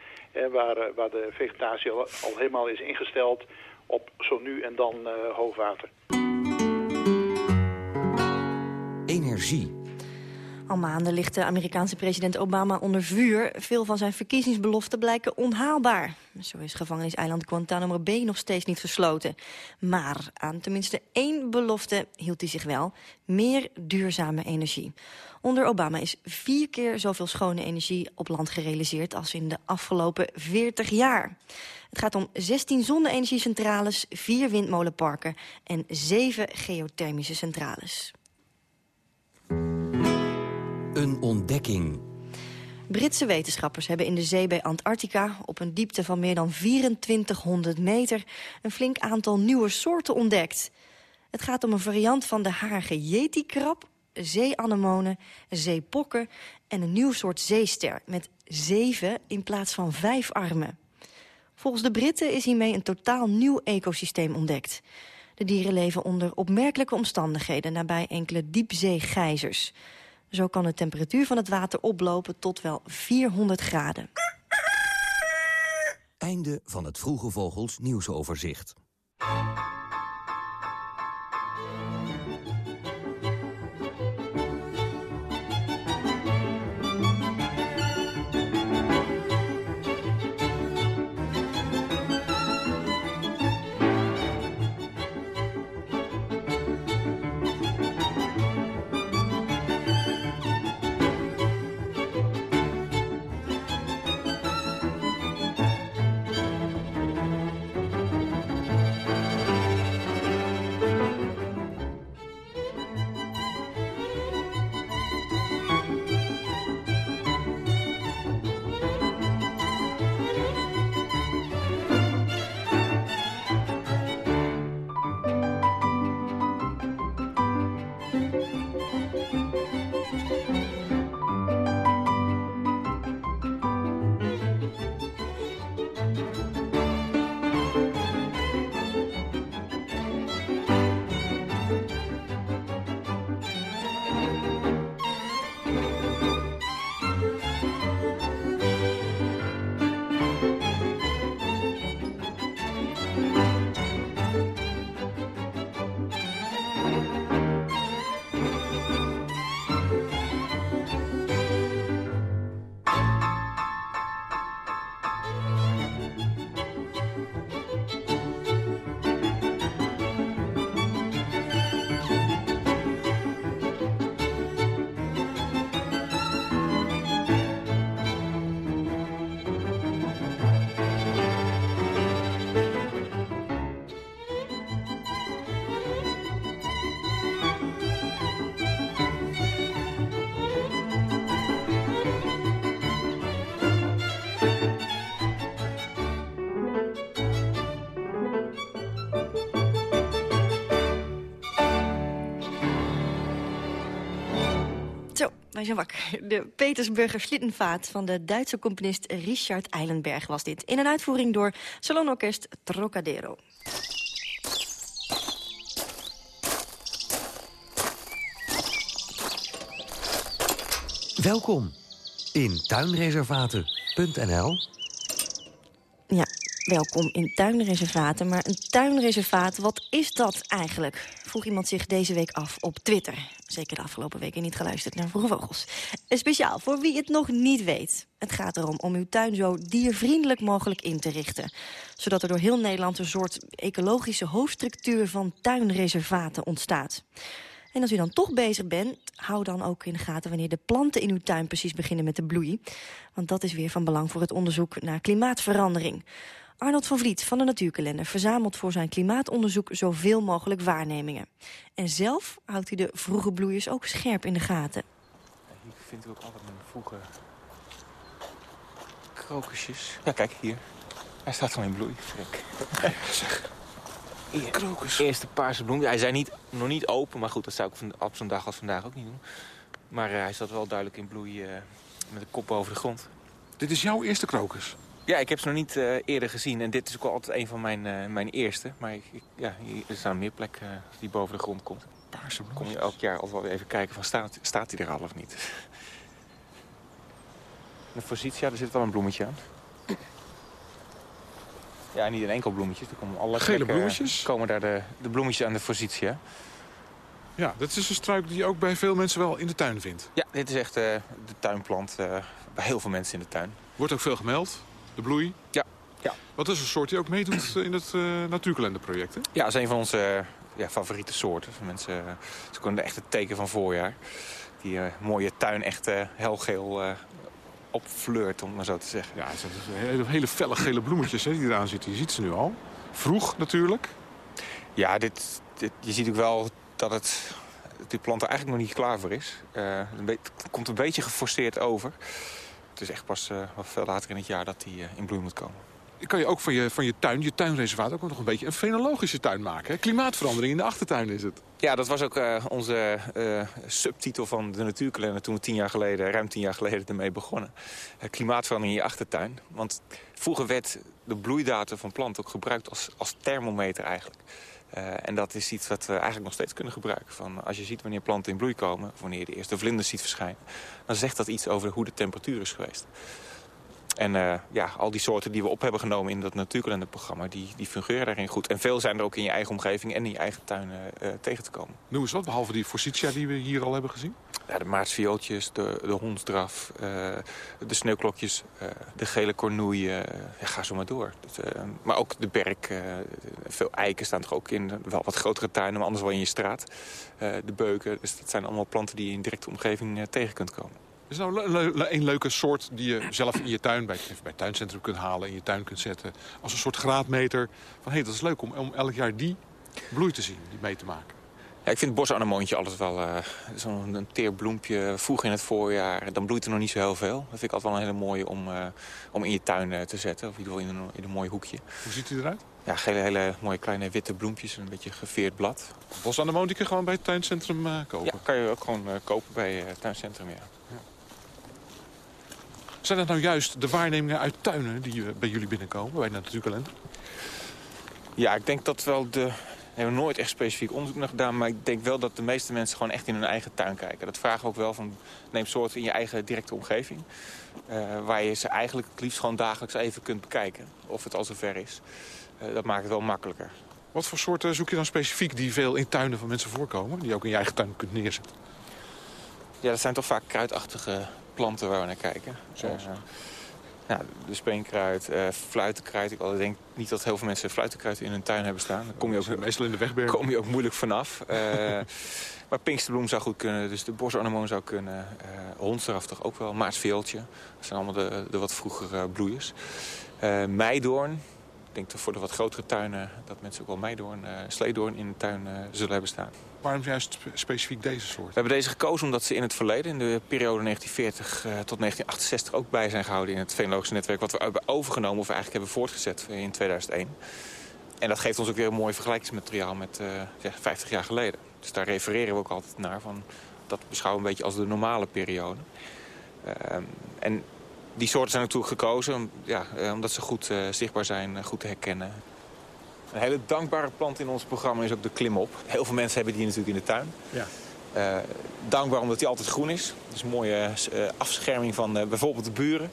waar, waar de vegetatie al, al, helemaal is ingesteld op zo nu en dan hoogwater. Energie. Al maanden ligt de Amerikaanse president Obama onder vuur. Veel van zijn verkiezingsbeloften blijken onhaalbaar. Zo is gevangeniseiland Guantanamo Bay nog steeds niet gesloten. Maar aan tenminste één belofte hield hij zich wel. Meer duurzame energie. Onder Obama is vier keer zoveel schone energie op land gerealiseerd... als in de afgelopen 40 jaar. Het gaat om 16 zonne-energiecentrales, vier windmolenparken... en zeven geothermische centrales. Een ontdekking. Britse wetenschappers hebben in de zee bij Antarctica... op een diepte van meer dan 2400 meter... een flink aantal nieuwe soorten ontdekt. Het gaat om een variant van de harige yeti-krab... zeeanemonen, zeepokken en een nieuw soort zeester... met zeven in plaats van vijf armen. Volgens de Britten is hiermee een totaal nieuw ecosysteem ontdekt. De dieren leven onder opmerkelijke omstandigheden... nabij enkele diepzeegijzers... Zo kan de temperatuur van het water oplopen tot wel 400 graden. Einde van het Vroege Vogels nieuwsoverzicht. Wakker. De Petersburger Slittenvaat van de Duitse componist Richard Eilenberg was dit. In een uitvoering door Salonorkest Trocadero. Welkom in tuinreservaten.nl. Ja, welkom in tuinreservaten. Maar een tuinreservaat, wat is dat eigenlijk? Vroeg iemand zich deze week af op Twitter. Zeker de afgelopen weken niet geluisterd naar Vroege Vogels. Speciaal voor wie het nog niet weet. Het gaat erom om uw tuin zo diervriendelijk mogelijk in te richten. Zodat er door heel Nederland een soort ecologische hoofdstructuur van tuinreservaten ontstaat. En als u dan toch bezig bent, hou dan ook in de gaten... wanneer de planten in uw tuin precies beginnen met de bloei. Want dat is weer van belang voor het onderzoek naar klimaatverandering. Arnold van Vliet van de Natuurkalender verzamelt voor zijn klimaatonderzoek zoveel mogelijk waarnemingen. En zelf houdt hij de vroege bloeiers ook scherp in de gaten. Hier vindt u ook altijd een vroege krokusjes. Ja, kijk hier. Hij staat al in bloei. Frik. zeg. Krokus. Eerste paarse bloem. Hij zei niet, nog niet open, maar goed, dat zou ik op zo'n dag als vandaag ook niet doen. Maar uh, hij zat wel duidelijk in bloei uh, met de kop boven de grond. Dit is jouw eerste krokus? Ja, ik heb ze nog niet uh, eerder gezien. En dit is ook altijd een van mijn, mijn eerste. Maar ik, ik, ja, er staan meer plekken die boven de grond komt. Paarse. Kom je elk jaar altijd wel even kijken van staat, staat hij er al of niet. De forsythia, er zit wel een bloemetje aan. Ja, niet in enkel bloemetjes. Er komen alle Gele bloemetjes? komen daar de, de bloemetjes aan de forsythia. Ja, dat is een struik die je ook bij veel mensen wel in de tuin vindt. Ja, dit is echt de tuinplant bij heel veel mensen in de tuin. Wordt ook veel gemeld, de bloei. Ja. ja. Wat is een soort die ook meedoet in het uh, natuurkalenderproject? Hè? Ja, dat is een van onze ja, favoriete soorten. Mensen, ze kunnen echt het teken van voorjaar. Die mooie tuin echt helgeel opfleurt, om maar zo te zeggen. Ja, het zijn hele, hele felle gele bloemetjes hè, die eraan zitten. Je ziet ze nu al. Vroeg natuurlijk. Ja, dit, dit, je ziet ook wel dat het, die plant er eigenlijk nog niet klaar voor is. Uh, het komt een beetje geforceerd over. Het is echt pas wat veel later in het jaar dat die uh, in bloei moet komen kan je ook van je, van je tuin, je tuinreservaat... ook nog een beetje een fenologische tuin maken. Hè? Klimaatverandering in de achtertuin is het. Ja, dat was ook uh, onze uh, subtitel van de natuurkalender... toen we tien jaar geleden, ruim tien jaar geleden ermee begonnen. Uh, klimaatverandering in je achtertuin. Want vroeger werd de bloeidatum van planten ook gebruikt als, als thermometer eigenlijk. En dat is iets wat we eigenlijk nog steeds kunnen gebruiken. Van als je ziet wanneer planten in bloei komen... of wanneer je de eerste vlinders ziet verschijnen... dan zegt dat iets over hoe de temperatuur is geweest. En uh, ja, al die soorten die we op hebben genomen in dat natuurkalenderprogramma... Die, die fungeren daarin goed. En veel zijn er ook in je eigen omgeving en in je eigen tuin uh, tegen te komen. Noem eens wat, behalve die forsythia die we hier al hebben gezien? Ja, de maartsviooltjes, de, de hondsdraf, uh, de sneeuwklokjes, de gele kornoeien. ja, ga zo maar door. Dat, maar ook de berk, veel eiken staan er ook in. Wel wat grotere tuinen, maar anders wel in je straat. de beuken, dus dat zijn allemaal planten die je in directe omgeving tegen kunt komen. Is nou een leuke soort die je zelf in je tuin, bij, bij het tuincentrum kunt halen... in je tuin kunt zetten als een soort graadmeter. Van hé, hey, dat is leuk om, om elk jaar die bloei te zien, die mee te maken. Ja, ik vind het bosanemoontje altijd wel uh, zo'n teer bloempje vroeg in het voorjaar. Dan bloeit er nog niet zo heel veel. Dat vind ik altijd wel een hele mooie om, uh, om in je tuin uh, te zetten. Of in ieder geval in een, in een mooi hoekje. Hoe ziet hij eruit? Ja, hele, hele mooie kleine witte bloempjes. Een beetje geveerd blad. Bosanemoon die kun je gewoon bij het tuincentrum kopen? Ja, kan je ook gewoon kopen bij het tuincentrum, ja. Zijn dat nou juist de waarnemingen uit tuinen die bij jullie binnenkomen, bij Natuurkalender? Ja, ik denk dat wel de... We hebben nooit echt specifiek onderzoek naar gedaan... maar ik denk wel dat de meeste mensen gewoon echt in hun eigen tuin kijken. Dat vragen we ook wel van neem soorten in je eigen directe omgeving. Uh, waar je ze eigenlijk het liefst gewoon dagelijks even kunt bekijken. Of het al zover is. Uh, dat maakt het wel makkelijker. Wat voor soorten zoek je dan specifiek die veel in tuinen van mensen voorkomen? Die je ook in je eigen tuin kunt neerzetten? Ja, dat zijn toch vaak kruidachtige planten waar we naar kijken. Zoals? Ja, de speenkruid, uh, fluitenkruid. Ik denk niet dat heel veel mensen fluitenkruid in hun tuin hebben staan. Daar kom je ook, meestal in de wegbergen. kom je ook moeilijk vanaf. Uh, maar pinksterbloem zou goed kunnen, dus de bosanemoon zou kunnen. Uh, hondstraf toch ook wel, maatsveeltje. Dat zijn allemaal de, de wat vroegere bloeiers. meidoorn, ik denk voor de wat grotere tuinen dat mensen ook wel meidoorn, uh, sleedoorn in de tuin uh, zullen hebben staan. Waarom juist specifiek deze soort? We hebben deze gekozen omdat ze in het verleden, in de periode 1940 uh, tot 1968, ook bij zijn gehouden in het fenologische netwerk. Wat we hebben overgenomen of eigenlijk hebben voortgezet in 2001. En dat geeft ons ook weer een mooi vergelijkingsmateriaal met ja, 50 jaar geleden. Dus daar refereren we ook altijd naar van dat beschouwen we een beetje als de normale periode. Ehm, en die soorten zijn natuurlijk gekozen ja, omdat ze goed zichtbaar zijn, goed te herkennen. Een hele dankbare plant in ons programma is ook de klimop. Heel veel mensen hebben die natuurlijk in de tuin. Ja. Uh, dankbaar omdat hij altijd groen is. Dat is een mooie uh, afscherming van uh, bijvoorbeeld de buren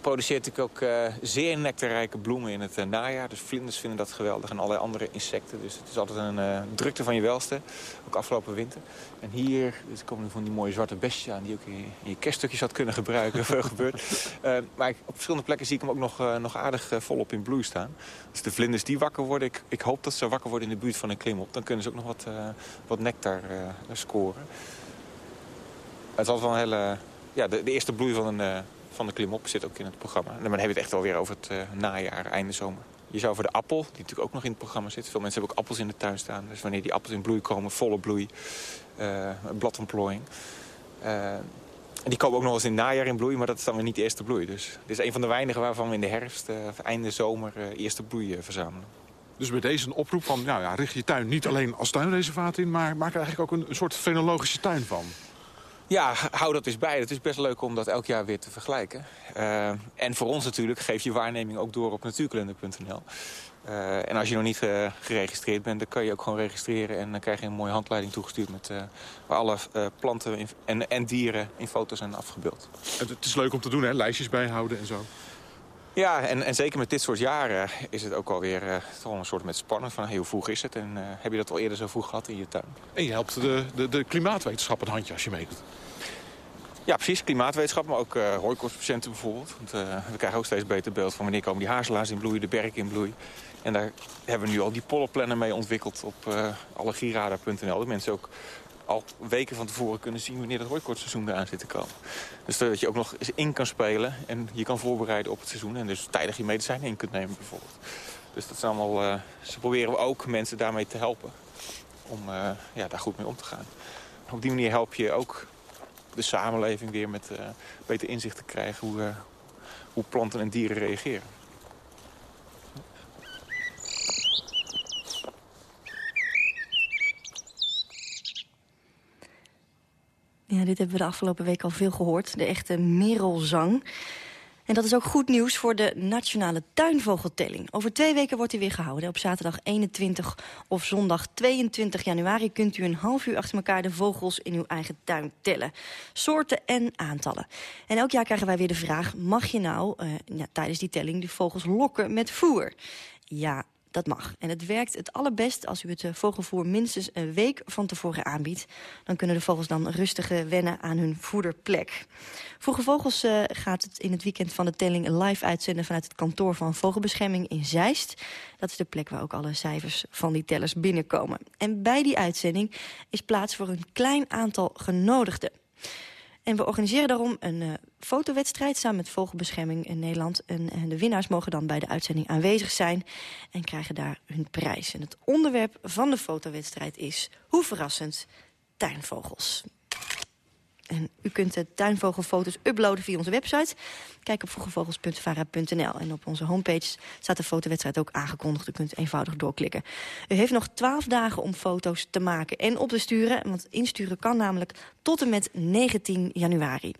produceert natuurlijk ook uh, zeer nectarrijke bloemen in het uh, najaar. Dus vlinders vinden dat geweldig en allerlei andere insecten. Dus het is altijd een uh, drukte van je welste, ook afgelopen winter. En hier komen er van die mooie zwarte besjes aan... die ook in, in je kerststukjes had kunnen gebruiken. veel gebeurt. maar op verschillende plekken zie ik hem ook nog, nog aardig volop in bloei staan. Dus de vlinders die wakker worden... Ik, ik, hoop dat ze wakker worden in de buurt van een klimop. Dan kunnen ze ook nog wat, wat nectar scoren. Het is altijd wel een hele... Ja, de, de eerste bloei van een van de klimop zit ook in het programma. En dan hebben we het echt wel weer over het uh, najaar, einde zomer. Je zou voor de appel, die natuurlijk ook nog in het programma zit... veel mensen hebben ook appels in de tuin staan. Dus wanneer die appels in bloei komen, volle bloei, uh, bladontplooiing... Uh, die komen ook nog eens in het najaar in bloei, maar dat is dan weer niet de eerste bloei. Dus dit is een van de weinigen waarvan we in de herfst, of einde zomer, eerste bloei verzamelen. Dus bij deze een oproep van, nou ja, richt je tuin niet alleen als tuinreservaat in... maar maak er eigenlijk ook een, een soort fenologische tuin van. Ja, hou dat eens bij. Het is best leuk om dat elk jaar weer te vergelijken. Uh, en voor ons natuurlijk geef je waarneming ook door op natuurkalender.nl. Uh, en als je nog niet uh, geregistreerd bent, dan kan je ook gewoon registreren. En dan krijg je een mooie handleiding toegestuurd... Met, waar alle planten en, en, dieren in foto's zijn afgebeeld. Het, het is leuk om te doen, hè? Lijstjes bijhouden en zo. Ja, en, en zeker met dit soort jaren is het ook alweer uh, toch een soort met spannend van hoe vroeg is het en uh, heb je dat al eerder zo vroeg gehad in je tuin. En je helpt de, de, de klimaatwetenschap een handje als je meedoet. Ja, precies. Klimaatwetenschap, maar ook uh, hooikortspatiënten bijvoorbeeld. Want, we krijgen ook steeds beter beeld van wanneer komen die hazelaars in bloei, de berken in bloei. En daar hebben we nu al die pollenplannen mee ontwikkeld op uh. Dat mensen ook al weken van tevoren kunnen zien wanneer het hooikortseizoen eraan zit te komen. Dus dat je ook nog eens in kan spelen en je kan voorbereiden op het seizoen. En dus tijdig je medicijnen in kunt nemen bijvoorbeeld. Dus dat zijn allemaal, uh, ze proberen we ook mensen daarmee te helpen. Om uh, ja, daar goed mee om te gaan. Op die manier help je ook de samenleving weer met uh, beter inzicht te krijgen hoe, hoe planten en dieren reageren. Ja, dit hebben we de afgelopen week al veel gehoord. De echte merelzang. En dat is ook goed nieuws voor de Nationale Tuinvogeltelling. Over twee weken wordt die weer gehouden. Op zaterdag 21 of zondag 22 januari kunt u een half uur achter elkaar de vogels in uw eigen tuin tellen. Soorten en aantallen. En elk jaar krijgen wij weer de vraag, mag je nou uh, ja, tijdens die telling de vogels lokken met voer? Ja, dat mag. En het werkt het allerbest als u het eh, vogelvoer minstens een week van tevoren aanbiedt. Dan kunnen de vogels dan rustig wennen aan hun voederplek. Vroege Vogels uh, gaat het in het weekend van de telling live uitzenden... vanuit het kantoor van Vogelbescherming in Zeist. Dat is de plek waar ook alle cijfers van die tellers binnenkomen. En bij die uitzending is plaats voor een klein aantal genodigden. En we organiseren daarom een uh, fotowedstrijd samen met Vogelbescherming in Nederland. En, en, de winnaars mogen dan bij de uitzending aanwezig zijn en krijgen daar hun prijs. En het onderwerp van de fotowedstrijd is, hoe verrassend, tuinvogels. En u kunt de tuinvogelfoto's uploaden via onze website. Kijk op vroegevogels.vara.nl. En op onze homepage staat de fotowedstrijd ook aangekondigd. U kunt eenvoudig doorklikken. U heeft nog twaalf dagen om foto's te maken en op te sturen. Want insturen kan namelijk tot en met 19 januari.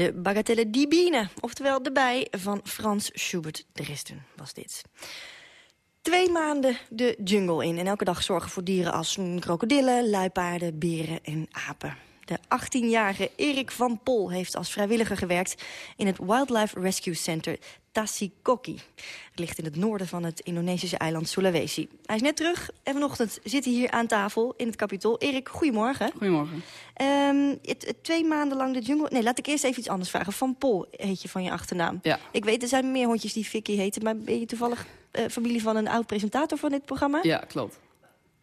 De Bagatelle Dibine, oftewel de bij van Frans Schubert Dresden was dit. Twee maanden de jungle in en elke dag zorgen voor dieren als krokodillen, luipaarden, beren en apen. De 18-jarige Erik van Pol heeft als vrijwilliger gewerkt... in het Wildlife Rescue Center Tasikoki. Het ligt in het noorden van het Indonesische eiland Sulawesi. Hij is net terug en vanochtend zit hij hier aan tafel in het kapitol. Erik, goedemorgen. Goedemorgen. Um, het, twee maanden lang de jungle... Nee, laat ik eerst even iets anders vragen. Van Pol heet je van je achternaam. Ja. Ik weet, er zijn meer hondjes die Vicky heten... maar ben je toevallig uh, familie van een oud-presentator van dit programma? Ja, klopt.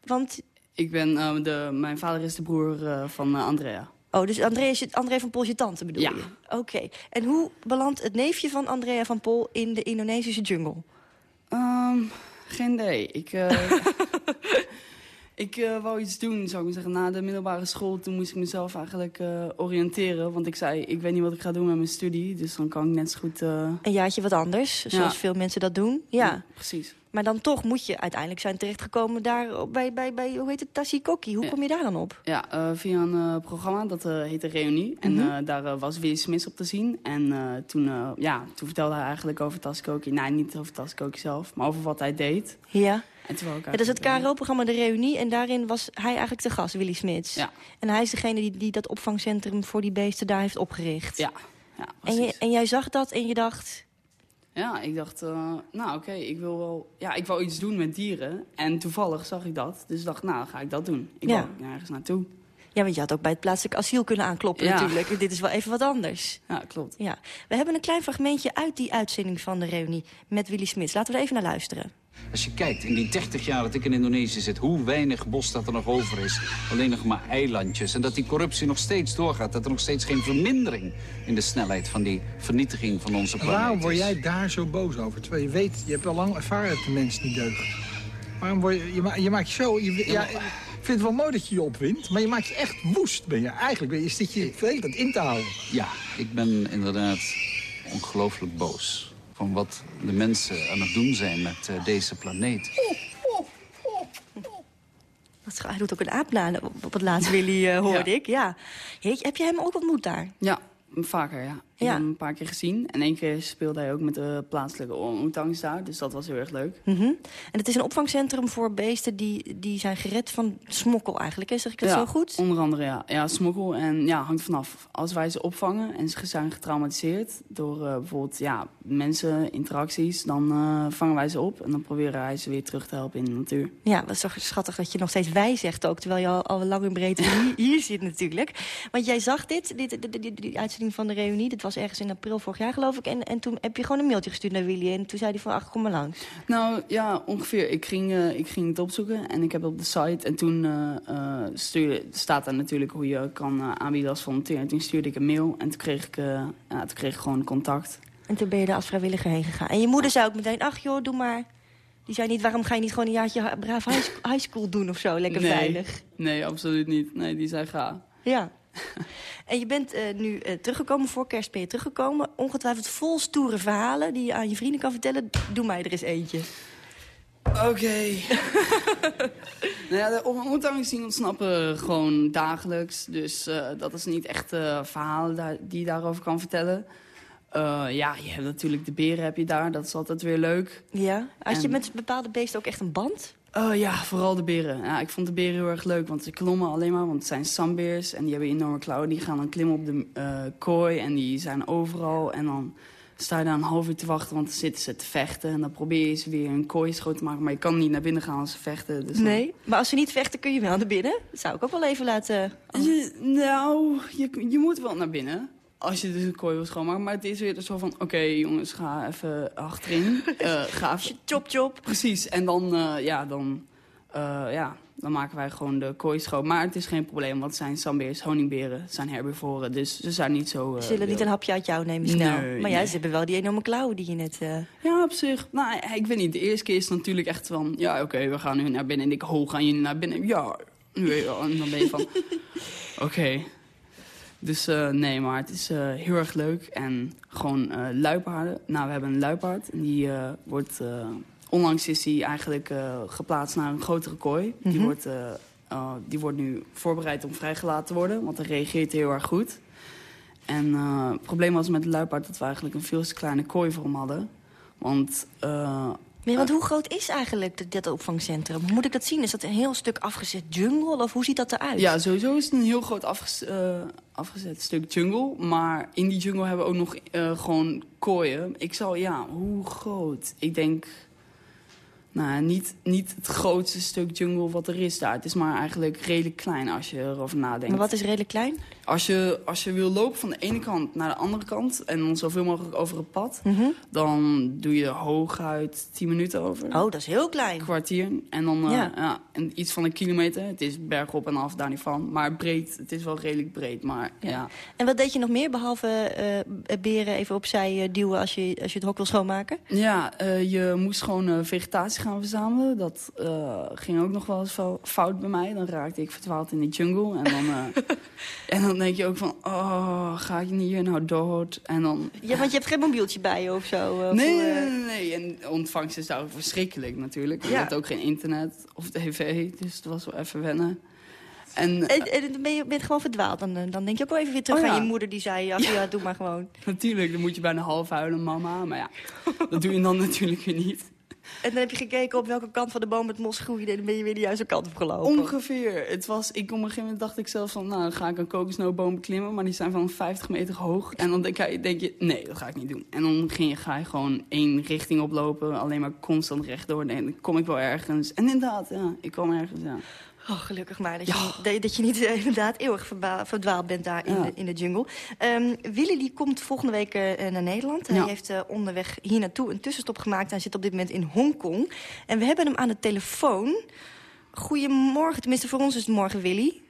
Want... Ik ben, uh, de, mijn vader is de broer uh, van Andrea. Oh, dus André, André van Pol is je tante bedoel ja. je? Oké. Okay. En hoe belandt het neefje van Andrea van Pol in de Indonesische jungle? Um, geen idee. Ik, ik uh, wou iets doen, zou ik maar zeggen. Na de middelbare school, toen moest ik mezelf eigenlijk uh, oriënteren. Want ik zei, ik weet niet wat ik ga doen met mijn studie. Dus dan kan ik net zo goed... Een jaartje wat anders, zoals ja. veel mensen dat doen. Ja. ja, precies. Maar dan toch moet je uiteindelijk zijn terechtgekomen daar bij, bij, bij hoe heet het, Tassikoki. Hoe ja. kom je daar dan op? Ja, via een programma, dat heette Reunie. En mm -hmm. daar was Willy Smits op te zien. En toen, ja, toen vertelde hij eigenlijk over Tassikoki. Nee, niet over Tassikoki zelf, maar over wat hij deed. Ja. En dat is het KRO-programma De Reunie. En daarin was hij eigenlijk te gast, Willy Smits. Ja. En hij is degene die, die dat opvangcentrum voor die beesten daar heeft opgericht. Ja, ja en, je, en jij zag dat en je dacht... Ja, ik dacht, uh, nou oké, okay, ik wil wel... Ja, ik wil iets doen met dieren. En toevallig zag ik dat. Dus ik dacht, nou, ga ik dat doen. Ik ja. wil ergens naartoe. Ja, want je had ook bij het plaatselijk asiel kunnen aankloppen ja. natuurlijk. Dit is wel even wat anders. Ja, klopt. Ja. We hebben een klein fragmentje uit die uitzending van de reunie met Willy Smits. Laten we er even naar luisteren. Als je kijkt in die 30 jaar dat ik in Indonesië zit... hoe weinig bos dat er nog over is. Alleen nog maar eilandjes. En dat die corruptie nog steeds doorgaat. Dat er nog steeds geen vermindering in de snelheid van die vernietiging van onze planeet Waarom word jij daar zo boos over? Terwijl je weet, je hebt al lang ervaren dat de mens niet deugt. Waarom word je, je, ma je maakt je zo... Je, ja, ik vind het wel mooi dat je je opwint, maar je maakt je echt woest. Ben je. Eigenlijk ben je, zit je de hele tijd in te houden. Ja, ik ben inderdaad ongelooflijk boos van wat de mensen aan het doen zijn met uh, deze planeet. Hij doet ook een aapnade op het laatste, Willy, uh, hoorde ja. ik. Ja. Heet, heb je hem ook ontmoet daar? Ja, vaker, ja. Ik ja. heb hem een paar keer gezien. En één keer speelde hij ook met de plaatselijke orangutangs daar. Dus dat was heel erg leuk. Mm -hmm. En het is een opvangcentrum voor beesten die, die zijn gered van smokkel eigenlijk. Hè? Zeg ik dat ja, zo goed? onder andere ja. Ja, smokkel. En ja, hangt vanaf. Als wij ze opvangen en ze zijn getraumatiseerd... door uh, bijvoorbeeld ja, mensen, interacties... dan uh, vangen wij ze op en dan proberen wij ze weer terug te helpen in de natuur. Ja, dat is toch schattig dat je nog steeds wij zegt ook... terwijl je al, al lang en breed hier, hier zit natuurlijk. Want jij zag dit, dit, dit, dit, die uitzending van de reunie... dat was ergens in april vorig jaar, geloof ik. En, en toen heb je gewoon een mailtje gestuurd naar Willy. En toen zei hij van, ach, kom maar langs. Nou, ja, ongeveer. Ik ging, uh, ik ging het opzoeken. En ik heb op de site. En toen uh, uh, stuurde, staat daar natuurlijk hoe je kan aanbieden als volunteer. En toen stuurde ik een mail. En toen kreeg ik, ja, toen kreeg ik gewoon contact. En toen ben je er als vrijwilliger heen gegaan. En je moeder zei ook meteen, ach joh, doe maar... Die zei niet, waarom ga je niet gewoon een jaartje braaf high school doen of zo? Lekker nee, veilig. Nee, absoluut niet. Nee, die zei ga. Ja. En je bent uh, nu uh, teruggekomen, voor kerst ben je teruggekomen. Ongetwijfeld vol stoere verhalen die je aan je vrienden kan vertellen. Doe mij er eens eentje. Oké. Okay. nou ja, de orang-oetangs die ontsnappen gewoon dagelijks. Dus uh, dat is niet echt verhalen die je daarover kan vertellen. ja, je hebt natuurlijk de beren heb je daar. Dat is altijd weer leuk. Ja. Had en... je met bepaalde beesten ook echt een band? Uh, ja, vooral de beren. Ja, ik vond de beren heel erg leuk, want ze klommen alleen maar. Want het zijn sambeers en die hebben enorme klauwen. Die gaan dan klimmen op de uh, kooi en die zijn overal. En dan sta je daar een half uur te wachten, want dan zitten ze te vechten. En dan probeer je ze weer een kooi schoon te maken. Maar je kan niet naar binnen gaan als ze vechten. Dus nee, dan... maar als ze niet vechten kun je wel naar binnen. Dat zou ik ook wel even laten... Je, nou, je, je moet wel naar binnen. Als je dus een kooi wil schoonmaken. Maar het is weer zo van, oké okay, jongens, ga even achterin. Uh, ga even... Chop, chop. Precies. En dan, uh, ja, dan, uh, ja, dan maken wij gewoon de kooi schoon. Maar het is geen probleem, want het zijn sambeers, honingberen, het zijn herbivoren. Dus ze zijn niet zo... ze zullen niet een hapje uit jou nemen snel. Nee, maar ja, ze hebben wel die enorme klauwen die je net... Ja, op zich. Nou, ik weet niet. De eerste keer is het natuurlijk echt van... Ja, oké, okay, we gaan nu naar binnen. En ik, hoe gaan jullie naar binnen? Ja, en dan ben je van... Oké. Okay. Dus uh, nee, maar het is uh, heel erg leuk. En gewoon uh, luipaarden. Nou, we hebben een luipaard. En die wordt... onlangs is die eigenlijk geplaatst naar een grotere kooi. Mm -hmm. die, wordt, die wordt nu voorbereid om vrijgelaten te worden. Want hij reageert heel erg goed. En het probleem was met de luipaard... dat we eigenlijk een veel te kleine kooi voor hem hadden. Want Maar want hoe groot is eigenlijk dit, dit opvangcentrum? Hoe moet ik dat zien? Is dat een heel stuk afgezet jungle of hoe ziet dat eruit? Ja, sowieso is het een heel groot afgez uh, afgezet stuk jungle. Maar in die jungle hebben we ook nog uh, gewoon kooien. Ik zou, ja, hoe groot? Ik denk nou, niet, niet het grootste stuk jungle wat er is daar. Het is maar eigenlijk redelijk klein als je erover nadenkt. Maar wat is redelijk klein? Als je, als je wil lopen van de ene kant naar de andere kant... en dan zoveel mogelijk over het pad... Mhm. dan doe je hooguit 10 minuten over. Oh, dat is heel klein. kwartier. En dan uh, Ja. ja. en iets van een kilometer. Het is bergop en af, daar niet van. Maar breed, het is wel redelijk breed. Maar ja. En wat deed je nog meer, behalve eh, beren even opzij eh, duwen als je, als je het hok wil schoonmaken? Ja, eh, je moest gewoon eh, vegetatie gaan verzamelen. Dat eh, ging ook nog wel eens fout bij mij. Dan raakte ik verdwaald in de jungle. En dan, eh, en dan denk je ook van, oh, ga ik hier nou dood? En dan... Ja, want je hebt geen mobieltje bij je of zo? eh, Nee, voor, nee, eh, nee, nee. En ontvangst is daar verschrikkelijk natuurlijk. Je Ja. hebt ook geen internet of tv, dus het was wel even wennen. En, En, en dan ben je bent gewoon verdwaald. Dan, eh, dan denk je ook wel even weer terug Oh, ja. aan je moeder die zei... Ja, ja. doe maar gewoon. Natuurlijk, dan moet je bijna half huilen, mama. Maar ja, dat doe je dan natuurlijk weer niet. En dan heb je gekeken op welke kant van de boom het mos groeide... en dan ben je weer de juiste kant op gelopen. Ongeveer. Het was, ik, op een gegeven moment dacht ik zelf van... nou, dan ga ik een kokosnootboom beklimmen... maar die zijn van 50 meter hoog. En dan denk denk je nee, dat ga ik niet doen. En dan ging je, ga je gewoon één richting oplopen... alleen maar constant rechtdoor. En dan kom ik wel ergens. En inderdaad, ja, ik kwam ergens, ja. Oh, gelukkig maar dat, je, dat, je niet eh, inderdaad eeuwig verdwaald bent daar in, Ja. de, in de jungle. Ehm Willy die komt volgende week eh, naar Nederland. Hij heeft eh, onderweg hier naartoe een tussenstop gemaakt. Hij zit op dit moment in Hongkong. En we hebben hem aan de telefoon. Goedemorgen, tenminste voor ons is het morgen, Willy.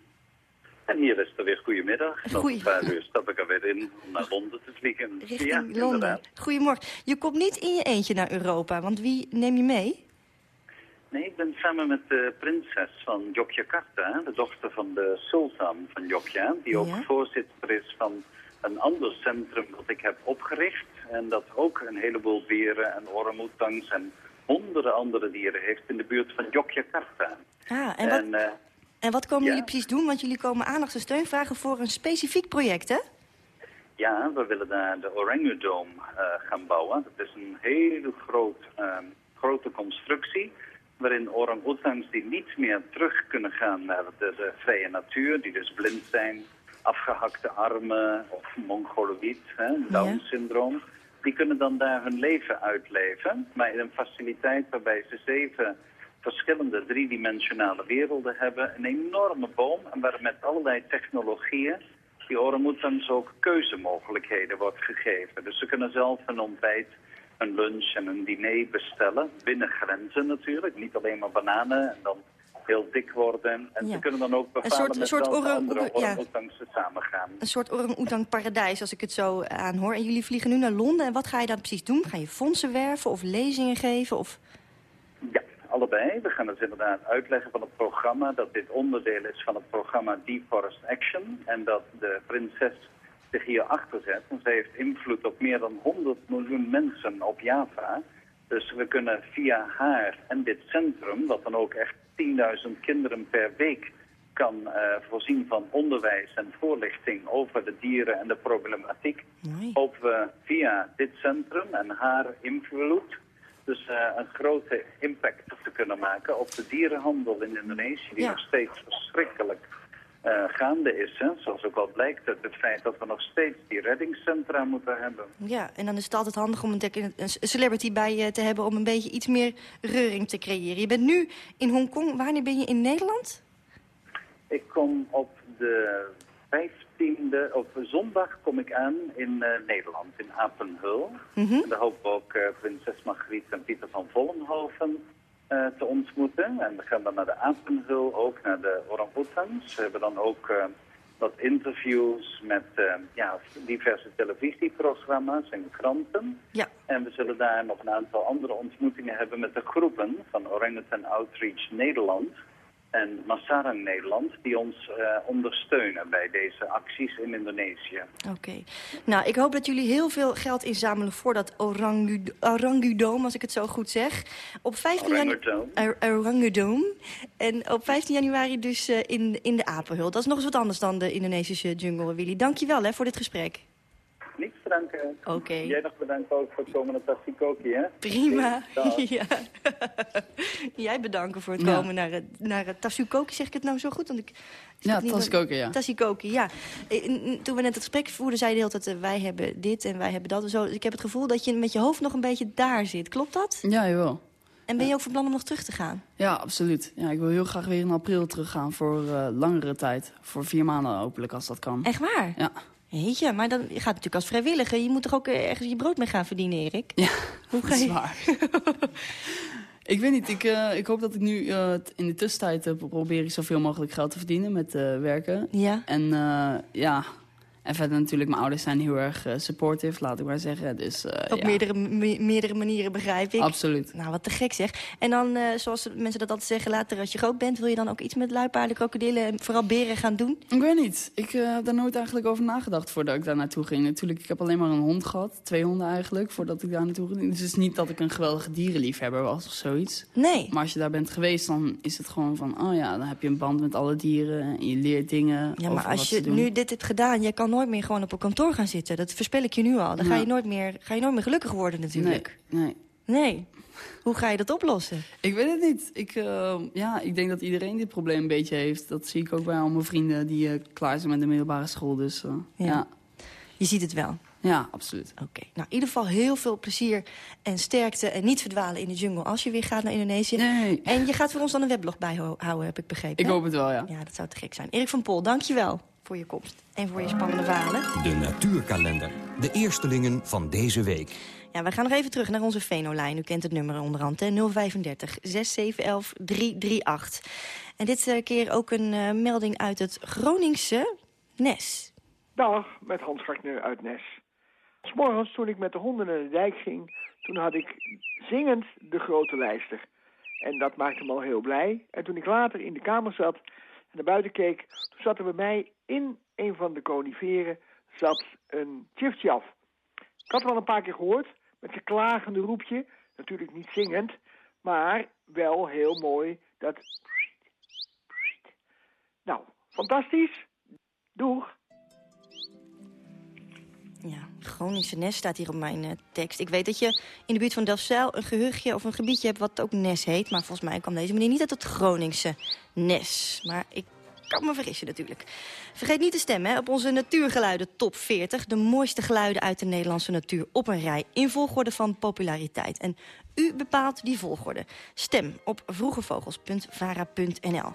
En hier is het weer goedemiddag. Nog een paar uur stap ik er weer in om naar Londen te vliegen. Richting ja, Londen. inderdaad. Goedemorgen. Je komt niet in je eentje naar Europa, want wie neem je mee? Nee, ik ben samen met de prinses van Yogyakarta, de dochter van de sultan van Yogya, die ook Ja. voorzitter is van een ander centrum dat ik heb opgericht. En dat ook een heleboel beren en orang-oetangs en honderden andere dieren heeft in de buurt van Yogyakarta. Ah, en wat, En, eh, en wat komen ja. jullie precies doen? Want jullie komen aandacht en steun vragen voor een specifiek project, hè? Ja, we willen daar de Orangudome eh gaan bouwen. Dat is een hele groot, ehm, grote constructie waarin orang-oetangs die niet meer terug kunnen gaan naar de, de vrije natuur, die dus blind zijn, afgehakte armen of mongoloïd, Down-syndroom, die kunnen dan daar hun leven uitleven, maar in een faciliteit waarbij ze zeven verschillende driedimensionale werelden hebben, een enorme boom en waar met allerlei technologieën die orang-oetangs ook keuzemogelijkheden wordt gegeven. Dus ze kunnen zelf een ontbijt, een lunch en een diner bestellen. Binnen grenzen natuurlijk. Niet alleen maar bananen en dan heel dik worden. En Ja. ze kunnen dan ook bepalen soort- een met soort andere ja. orang-oetangs ze samen gaan. Een soort orang-oetang paradijs, als ik het zo aanhoor. En jullie vliegen nu naar Londen. En wat ga je dan precies doen? Ga je fondsen werven of lezingen geven? Of... Allebei. We gaan dus inderdaad uitleggen van het programma dat dit onderdeel is van het programma Deep Forest Action. En dat de prinses zich hier achter zet. En zij heeft invloed op meer dan 100 miljoen mensen op Java. Dus we kunnen via haar en dit centrum, wat dan ook echt 10.000 kinderen per week kan eh, voorzien van onderwijs en voorlichting over de dieren en de problematiek, hopen we via dit centrum en haar invloed dus eh, een grote impact te kunnen maken op de dierenhandel in Indonesië, die Ja. nog steeds verschrikkelijk eh, gaande is. Hè? Zoals ook wel blijkt uit het feit dat we nog steeds die reddingscentra moeten hebben. Ja, en dan is het altijd handig om een, celebrity bij je te hebben... om een beetje iets meer reuring te creëren. Je bent nu in Hongkong. Wanneer ben je in Nederland? Ik kom op de 15e, op zondag kom ik aan in eh, Nederland, in Apenhul. Mhm. En daar hopen we ook eh, prinses Margriet en Pieter van Vollenhoven te ontmoeten. En we gaan dan naar de Apenhul, ook naar de orang-oetangs. We hebben dan ook eh, wat interviews met eh, ja, diverse televisieprogramma's en kranten. Ja. En we zullen daar nog een aantal andere ontmoetingen hebben met de groepen van Orangutan Outreach Nederland en Masarang Nederland, die ons eh, ondersteunen bij deze acties in Indonesië. Oké. Nou, ik hoop dat jullie heel veel geld inzamelen voor dat orangu orangudome, als ik het zo goed zeg. Op 15 janu- Orangutone. Or- orangudome. En op 15 januari dus eh, in, in de Apenhul. Dat is nog eens wat anders dan de Indonesische jungle, Willy. Dank je wel hè, voor dit gesprek. Niets te danken. Oké. Jij nog bedankt ook voor het komen naar Tassikoki, hè? Prima. Ja. Jij bedanken voor het Ja. komen naar, het- naar het Tassikoki. Zeg ik het nou zo goed? Want ik, Ja, Tassikoki, ja. Tassikoki, ja. Eh, Toen we net het gesprek voerden, zei je de hele tijd... eh, wij hebben dit en wij hebben dat en zo. Dus ik heb het gevoel dat je met je hoofd nog een beetje daar zit. Klopt dat? Ja, jawel. En ben je ook van plan om nog terug te gaan? Ja, absoluut. Ja, ik wil heel graag weer in april teruggaan voor eh, langere tijd. Voor vier maanden hopelijk, als dat kan. Echt waar? Ja. Jeetje, maar dan je gaat natuurlijk als vrijwilliger. Je moet toch ook eh, ergens je brood mee gaan verdienen, Erik? Ja, Hoe ga dat is je... waar. Ik weet niet, ik, eh, ik hoop dat ik nu eh, in de tussentijd probeer ik zoveel mogelijk geld te verdienen met werken. Ja. En ja, en verder natuurlijk, mijn ouders zijn heel erg eh, supportive, laat ik maar zeggen. Dus, eh, Op ja. meerdere, me- meerdere manieren begrijp ik. Absoluut. Nou, wat te gek zeg. En dan, eh, zoals mensen dat altijd zeggen, later als je groot bent... wil je dan ook iets met luipaarden, krokodillen en vooral beren gaan doen? Ik weet niet. Ik heb daar nooit eigenlijk over nagedacht voordat ik daar naartoe ging. Natuurlijk, ik heb alleen maar een hond gehad. Twee honden eigenlijk, voordat ik daar naartoe ging. Dus het is niet dat ik een geweldige dierenliefhebber was of zoiets. Nee. Maar als je daar bent geweest, dan is het gewoon van... oh ja, dan heb je een band met alle dieren en je leert dingen Ja, maar als je nu dit hebt gedaan, je kan nooit meer gewoon op een kantoor gaan zitten. Dat voorspel ik je nu al. Dan ga je nooit meer, ga je nooit meer gelukkig worden natuurlijk. Nee, nee. Nee. Hoe ga je dat oplossen? Ik weet het niet. Ik, eh, ja, ik denk dat iedereen dit probleem een beetje heeft. Dat zie ik ook bij al mijn vrienden die eh, klaar zijn met de middelbare school. Dus eh, Ja. ja. Je ziet het wel. Ja, absoluut. Oké. Nou, in ieder geval heel veel plezier en sterkte. En niet verdwalen in de jungle als je weer gaat naar Indonesië. Nee. En je gaat voor ons dan een weblog bijhouden, heb ik begrepen. Ik hè? hoop het wel, ja. Ja, dat zou te gek zijn. Erik van Pol, dank je wel voor je komst. En voor je spannende verhalen. De natuurkalender. De eerstelingen van deze week. Ja, we gaan nog even terug naar onze Venolijn. U kent het nummer onderhand, hè? 035 6711 338. En dit eh, keer ook een eh, melding uit het Groningse Nes. Dag, met Hans Gartner uit Nes. S morgens toen ik met de honden naar de dijk ging, toen had ik zingend de grote lijster. En dat maakte me al heel blij. En toen ik later in de kamer zat en naar buiten keek, toen zat er bij mij in een van de coniferen zat een tjiftjaf. Ik had het wel een paar keer gehoord, met zijn klagende roepje. Natuurlijk niet zingend, maar wel heel mooi dat... Nou, fantastisch. Doeg. Ja, Groningse Nes staat hier op mijn eh, tekst. Ik weet dat je in de buurt van Delfzijl een gehuchtje of een gebiedje hebt wat ook Nes heet. Maar volgens mij kwam deze meneer niet uit het Groningse Nes. Maar ik kan me vergissen natuurlijk. Vergeet niet te stemmen op onze natuurgeluiden top 40. De mooiste geluiden uit de Nederlandse natuur op een rij. In volgorde van populariteit. En u bepaalt die volgorde. Stem op vroegevogels.vara.nl.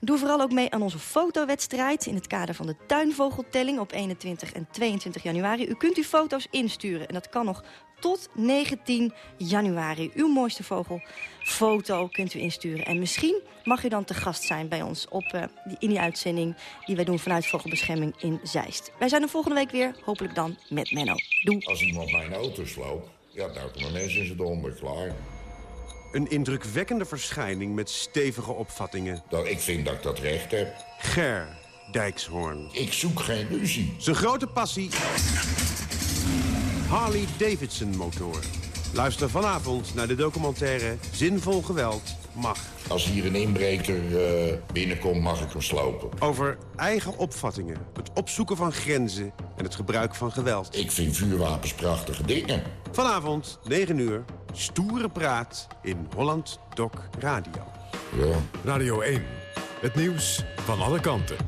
Doe vooral ook mee aan onze fotowedstrijd... in het kader van de tuinvogeltelling op 21 en 22 januari. U kunt uw foto's insturen en dat kan nog tot 19 januari. Uw mooiste vogelfoto kunt u insturen. En misschien mag u dan te gast zijn bij ons op, eh, die, in die uitzending... die wij doen vanuit Vogelbescherming in Zeist. Wij zijn er volgende week weer, hopelijk dan met Menno. Doei. Als iemand mijn auto sloopt, ja, er maar mensen in zijn donder, klaar. Een indrukwekkende verschijning met stevige opvattingen. Nou, ik vind dat ik dat recht heb. Ger Dijkshoorn. Ik zoek geen ruzie. Zijn grote passie... Harley Davidson motor. Luister vanavond naar de documentaire Zinvol Geweld mag. Als hier een inbreker eh, binnenkomt, mag ik hem slopen. Over eigen opvattingen, het opzoeken van grenzen en het gebruik van geweld. Ik vind vuurwapens prachtige dingen. Vanavond, 9 uur, stoere praat in Holland Doc Radio. Ja. Radio 1, het nieuws van alle kanten.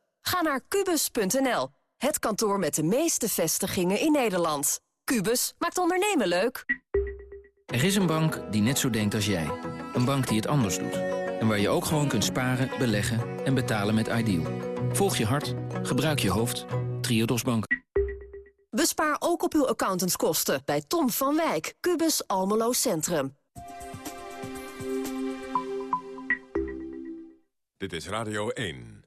Ga naar kubus.nl, het kantoor met de meeste vestigingen in Nederland. Kubus maakt ondernemen leuk. Er is een bank die net zo denkt als jij. Een bank die het anders doet. En waar je ook gewoon kunt sparen, beleggen en betalen met Ideal. Volg je hart, gebruik je hoofd. Triodos Bank. Bespaar ook op uw accountantskosten bij Tom van Wijk, Kubus Almelo Centrum. Dit is Radio 1.